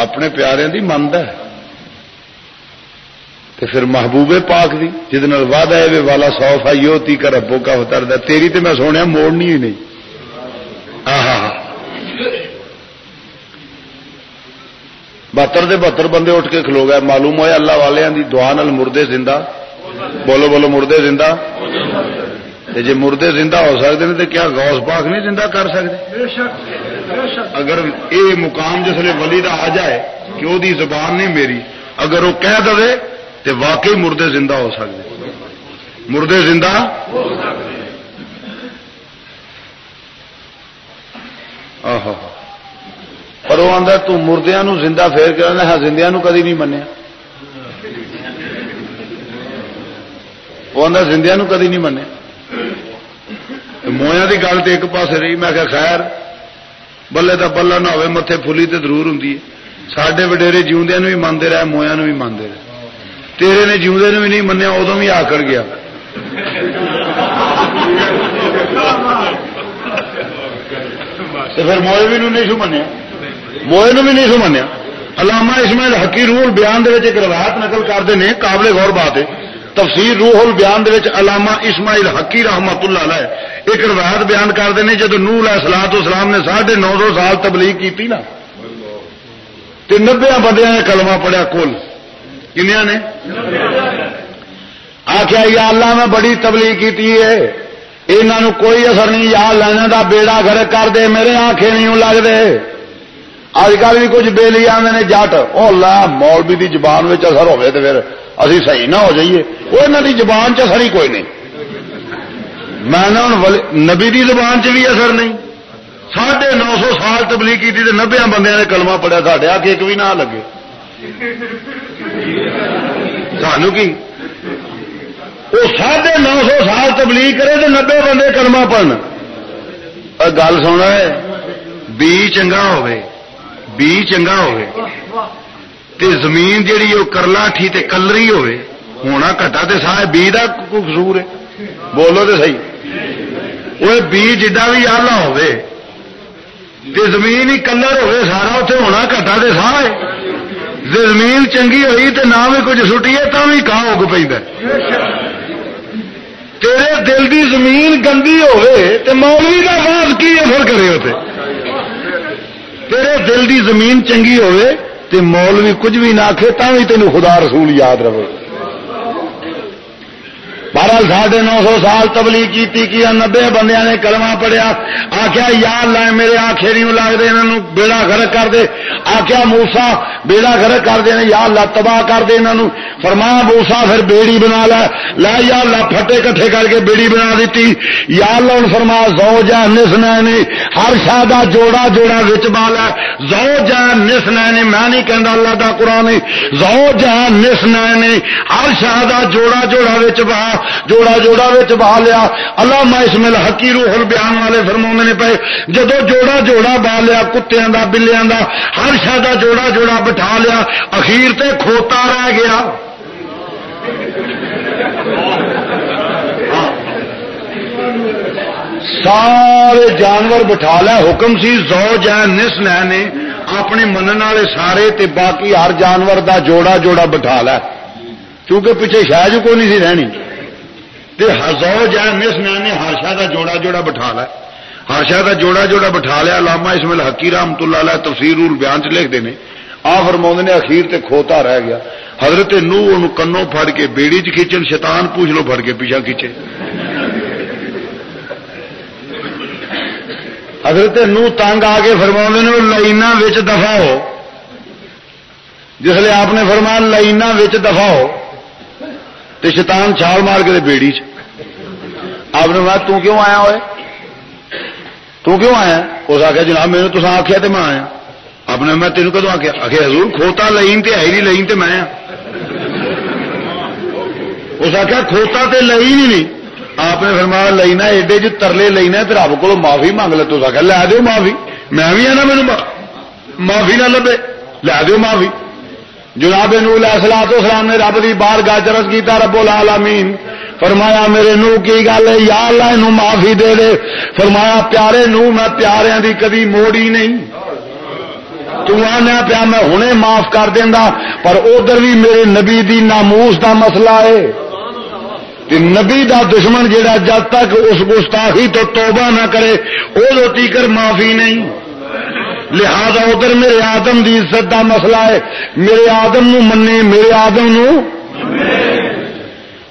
Speaker 1: اپنے پیاروں کی مند ہے۔ تو پھر محبوبے پاک دی، جہد وعدہ ہے والا سوف آئی ہوتی کر ابو کا ہوتا رہتا تیری تو میں سونے موڑنی ہی نہیں۔ آہا۔ بہتر دے بہتر بندے اٹھ کے کھلو گئے۔ معلوم ہوا اللہ والوں دی دعا نال مردے زندہ۔ بولو بولو مردے زندہ۔ جی مردے زندہ ہو سکتے ہیں تو کیا غوث پاک نہیں زندہ کر سکتے اگر یہ مقام جس ولی کا آ جائے کہ وہ زبان نہیں میری اگر وہ کہہ دے تو واقعی مردے زندہ ہو سکتے مردے زندہ پر وہ آدھا تردیا زندہ پھیر کرنا ہاں زندیا کدی نہیں منیا وہ آدھا زندیا کدی نہیں منیا مویا کی گل تو ایک پاس رہی میں کہ خیر بلے کا بلا نہ ہو متے فلی تو ضرور ہوں سڈے وڈیرے جیوندیا بھی مانتے رہے مویا نو بھی مانتے رہے تیرے نے جیوندے بھی نہیں منیا ادو بھی آکڑ گیا پھر موئے بھی نہیں سو منیا موئے بھی نہیں سو منیا علامہ اسماعیل حقی رول بیان دے ایک روایت نقل کرتے ہیں قابل غور بات ہے۔ تفسیر روح البیان دے علامہ اسماعیل حقی رحمت اللہ علیہ ایک روایت بیان کرتے ہیں جب نور علیہ سلاد اسلام نے ساڑھے نو سو سال تبلیغ کی نا۔ تو نبیا بندیا نے کلمہ پڑیا کل۔ کنیا نے؟ آخیا یا اللہ میں بڑی تبلیغ کی یہاں کوئی اثر نہیں، یا لینا دا بیڑا گھر کر دے، میرے آنکھیں نہیں لگتے اج کل بھی کچھ بے لیا نے جٹ وہ لا مولوی کی زبان اثر ہوے تو پھر ابھی صحیح نہ ہو جائیے وہ یہاں کی زبان چ اثر ہی کوئی نہیں میں نے ہوں نبی کی زبان چ بھی اثر نہیں ساڑھے نو سو سال تبلیغ کی نبیا بندے نے کلمہ پڑیا ساڈے آ کے ایک بھی نہ لگے سانو کی وہ ساڑھے نو سو سال تبلیغ کرے تو نبے بندے کلمہ پڑھ گل سونا ہے بی چنگا بی چنگا ہوے تے زمین جیڑی وہ کرلا ٹھی تے کلری ہوے ہونا کٹا تے سا بی کا قصور ہے بولو تو صحیح وہ بی جڈا بھی آلہ ہوے تے زمین ہی کلر ہوے سارا اتنے ہونا کٹا تے سا ہے زمین چنگی ہوئی تے نہ بھی کچھ سٹیے تو بھی کہاں اگ پہ تیرے دل دی زمین گندی ہوے تے مولوی کا باز کی اثر کرے ہوتے تیرے دل دی زمین چنگی ہوے تے مولوی کچھ بھی نہ آخے تا بھی تینوں خدا رسول یاد رہے بارہ ساڑھے نو سو سال تبلیغ کی نبے بندے نے کلمہ پڑیا آخیا یا لائے میرے آخے نہیں لگتے یہاں بیڑا گرک کر دے۔ آخیا موسا، بیڑا گرک کر دے یا اللہ تباہ کر دے انہوں فرما، موسا، پھر بیڑی بنا لا لا یا اللہ پھٹے کٹھے کر کے بیڑی بنا دیتی۔ یا اللہ ان فرما زو جا نس نی۔ ہر شاہ کا جوڑا جوڑا وچ بالا زو جا نس نی۔ میں نہیں کہنا اللہ کا قرآن۔ زو جا نس نی۔ ہر شاہ کا جوڑا جوڑا وچ با جوڑا جوڑا بہا لیا۔ اللہ میں اسمل حقی روح بیان والے فرما نے پے جدو جوڑا جوڑا بہا لیا کتوں کا بلیاں کا ہر شہ کا جوڑا جوڑا بٹھا لیا، اخیر تے کھوتا رہ گیا۔ سارے جانور بٹھا لیا حکم سی زو جان نس نے، اپنے من والے سارے تے باقی ہر جانور دا جوڑا جوڑا بٹھا لیا کیونکہ پیچھے شاید کوئی نہیں سی رہنی۔ ہزو جائے مس نے ہرشا کا جوڑا جوڑا بٹھا لا ہرشا کا جوڑا جوڑا بٹھا لیا۔ لاما اسمل حکی رحمت اللہ علیہ تفسیر بیان چ لکھتے ہیں۔ آ فرما نے اخیر تے کھوتا رہ گیا۔ حضرت نو ان کنوں پھڑ کے بیڑی چ کھچن شیطان پوچھ لو پھڑ کے پیچھا کھچے حضرت نو تنگ آ کے فرما نے لائنا دفاع ہو۔ جس لیے آپ نے فرمایا لائنا دفاع ہو۔ تو شیطان چھال مار کے بیڑی چ۔ آپ نے تو کیوں آیا ہوئے؟ تو کیوں آیا؟ اس آخیا، جناب میرے تو آخیا تو میں آیا۔ اپنے میں تینوں کدو آخیا آخر حضور کھوتا لائن تے ہے نہیں لائن تے میں اس آخیا کھوتا تے لئی نہیں۔ آپ نے فرمایا لینا ایڈے جو ترلے لینا تو رب کو معافی مانگ لے۔ تو آخیا لے دو معافی۔ میں بھی آنا میرے معافی نہ لبے۔ لے دو معافی۔ جناب نو سلا تو سلام نے رب کی بار گاجرس کیا رب العالمین۔ فرمایا، میرے نو کی گل ہے، یا اللہ نو معافی دے دے۔ فرمایا، پیارے نو میں پیارے دی کدی موڑی نہیں۔ آنا پیا، میں ہنے معاف کر دینا پر ادھر بھی میرے نبی دی ناموس دا مسئلہ ہے۔ نبی دا دشمن جیڑا جب تک اس گستاخی تو توبہ نہ کرے وہ کر معافی نہیں۔ لہذا ادھر میرے آدم دی عزت دا مسئلہ ہے۔ میرے آدم نو منے میرے آدم نو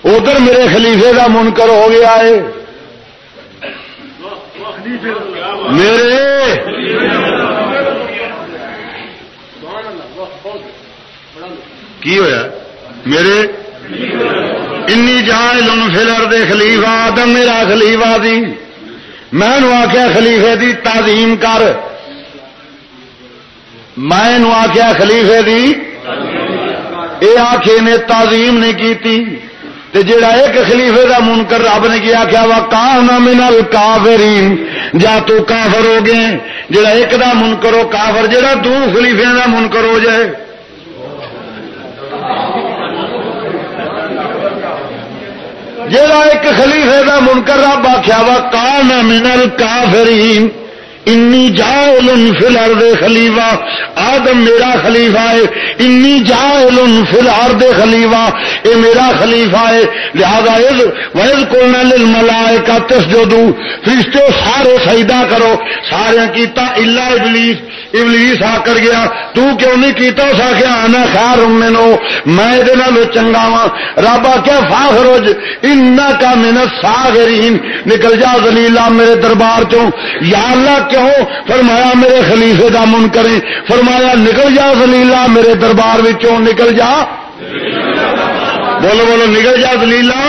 Speaker 1: ادھر میرے خلیفے کا منکر ہو گیا ہے۔ میرے کی ہوا میرے انی جان فلر دے خلیفہ، آدم میرا خلیفہ دی۔ میں آخیا خلیفے دی تعظیم کر۔ میں آخیا خلیفے دی۔ یہ آخے نے تعظیم نہیں کی تے جڑا ایک خلیفے دا منکر رب نے کیا کیا وا کانا منل کافرین۔ جا تو کافر ہو گئے۔ جڑا ایک دا منکر ہو کافر جڑا دو خلیفے دا منکر ہو جائے۔ جڑا ایک خلیفے دا منکر رب آخیا وا کانا منل کافرین۔ انی جائل فی الارض خلیفہ آدم میرا خلیفہ ہے. انی جائل فی الارض خلیفہ. اے میرا خلیفہ ہے. لہذا عز اذ وَإِذْ قُلْنَا لِلْمَلَائِكَ تَسْجُدُوا فرشتو سارے سجدہ کرو. سارے کیتا، الا ابلیس ابلیس آ کر گیا. تو کیوں نہیں کیتا؟ اس آخیا آنا خیر منو. میں یہ چنگا وا رب آخیا فاخروج ان کا من ساگرین نکل جا دلیلا میرے دربار چوں. یا اللہ کیوں فرمایا میرے خلیفے دا من کرے فرمایا نکل جا دلیلا میرے دربار وچوں نکل جا۔ بولو بولو، نکل جا دلیلا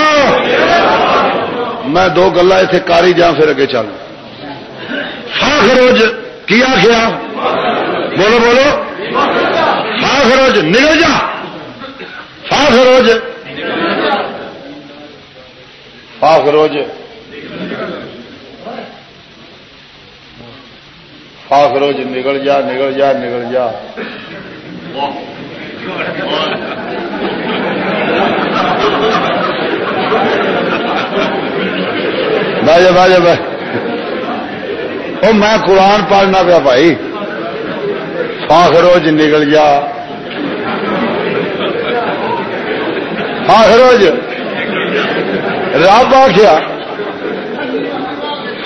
Speaker 1: میں دو گلا اتنے کاری جا پھر اگے چل۔ فاخروج کیا کیا؟ بولو بولو۔ فاخروج نکل جا۔ فاخروج۔ فاخروج۔ فاخروج جی نکل جا نکل جا نکل جا۔ باجا باجا بھائی۔ وہ میں قرآن پڑھنا پیا بھائی۔ فاخروج جی نکل جا۔ فاخروج جی۔ رب آخیا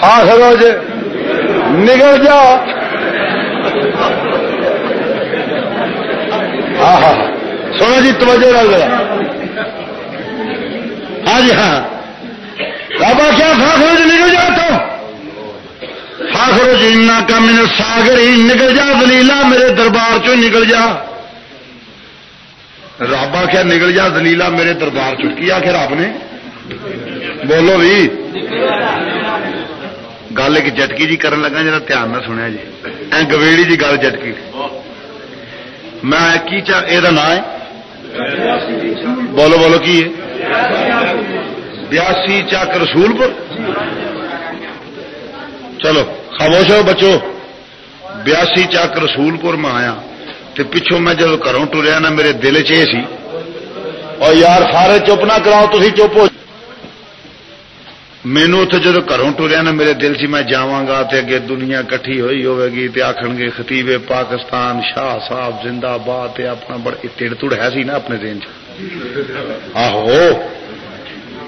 Speaker 1: فاخروج نکل جا۔ سونا جی توجہ رل ہاں جی ہاں۔ بابا، کیا فاخر جی نکل جا تو؟ فاخر جینا کا میرے ساگر ہی نکل جا دلیلا میرے دربار چو نکل جا۔ رابا کیا نکل جا دلیلا میرے دربار چ کی آخر آپ نے؟ بولو بھی۔ گل ایک جٹکی جی کرن لگا جا دھیان نہ سنیا جی۔ گویڑی جی گل جٹکی میں کی چاہ یہ نام ہے؟ بولو بولو، کی بیاسی چک رسول پور چلو، خاموش ہو بچو۔ بیاسی چک رسول پور میں آیا۔ تو پچھوں میں جب گھروں ٹریا نا، میرے دل چ سی۔ اور یار، سارے چپ نہ کراؤ تھی چپ ہو مینو اتنے جب گھروں ٹریا نا، میرے دل سے میں جاگا اگے دنیا کٹھی ہوئی ہوے تے آخ گے خطیب پاکستان، شاہ صاحب زندہ باد اپنا بڑا تڑ تڑ ہے سی نا اپنے دن آہو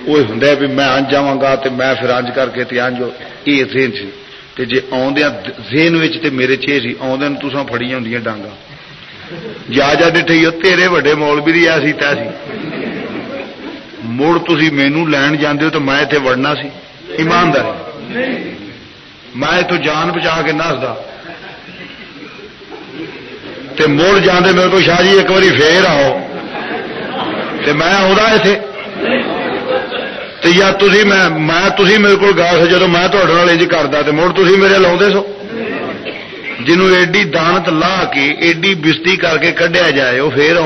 Speaker 1: وہ ہوں بھی میں انج جا میں پھر انج کر کے انج یہ ذہن سی تے جی آدھا ذہن تے میرے چے سی آدھے تسا فڑی ہوں ڈانگا مڑ تھی مینو لین جانے تو میں اتنے وڑنا سی ایماندار میں تو جان بچا کے نسدا مڑ جانے میرے کو شاہ جی ایک باری فیر آؤ میں آ یا تھی میں میرے کو گا سو جب میں تھوڑے کرتا تو مڑ تھی میرے لاؤ سو جنوں ایڈی دانت لا کے ایڈی بستی کر کے کڈیا جائے وہ پھر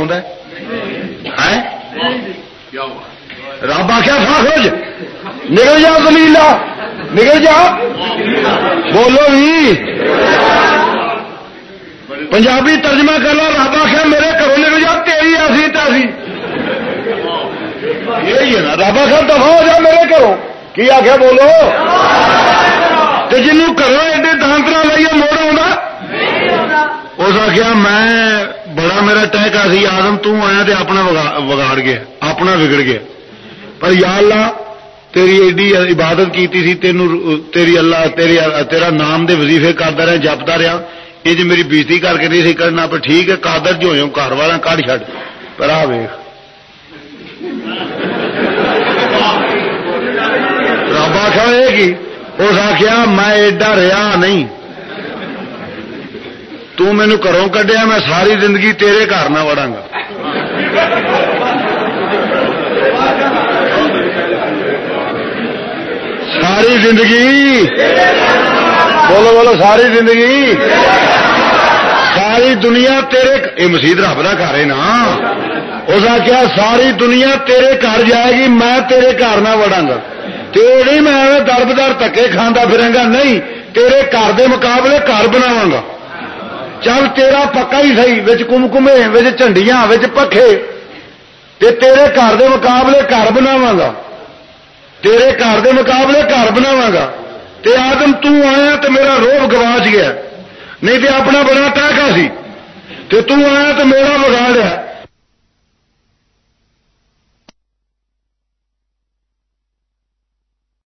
Speaker 1: آ رب آخیا فاخرج جی؟ نکل جا دلیلا نکل جا بولو بھی پنجابی ترجمہ کر لو رب آخیا میرے گھروں نکل جا تیری ایسی تیسی۔ یہی ہے نا رب آخر دفاع ہو جا میرے گھروں۔ کی آخیا بولو؟ جنوں کرو ایڈے دانترا لائیے موڑ آ اس آخیا میں بڑا میرا ٹہکا سی آدم تیا تو اپنا وگاڑ گیا، اپنا بگڑ گیا۔ پر یا اللہ تیری ایڈی عبادت کی تیری اللہ تیری تیرا نام دے وظیفے کرتا رہا جپتا رہا۔ یہ جی میری بےزتی کر کے نہیں سی کرنا، پر ٹھیک ہے کادر جو ہو گھر والا کٹ چڈ پر آ ویخ۔ رب آخر یہ اس آخیا میں ایڈا رہا نہیں۔ تینو گھروں کڈیا، میں ساری زندگی تیرے گھر نہ وڑا گا۔ ساری زندگی؟ بولو بولو، ساری زندگی؟ ساری دنیا تیرے یہ مسیح رب کا گھر ہے نا۔ اس آخیا ساری دنیا تیرے گھر جائے گی، میں تیرے گھر نہ وڑا گا۔ تو نہیں میں درد در تکے کھانا پھرا گا، نہیں، تیرے گھر کے مقابلے گھر بناوا گا۔ چل تیرا پکا ہی سی بچ کمکمے بچ چنڈیاں بچ پکے تے تیرے گھر دے مقابلے گھر بناوا گا۔ تیرے گھر دے مقابلے گھر بناو گا تے آدم تو آیا تو میرا روب گواچ گیا۔ نہیں تے اپنا بڑا ٹہکا سی۔ تے تو آیا تو میرا بگاڑیا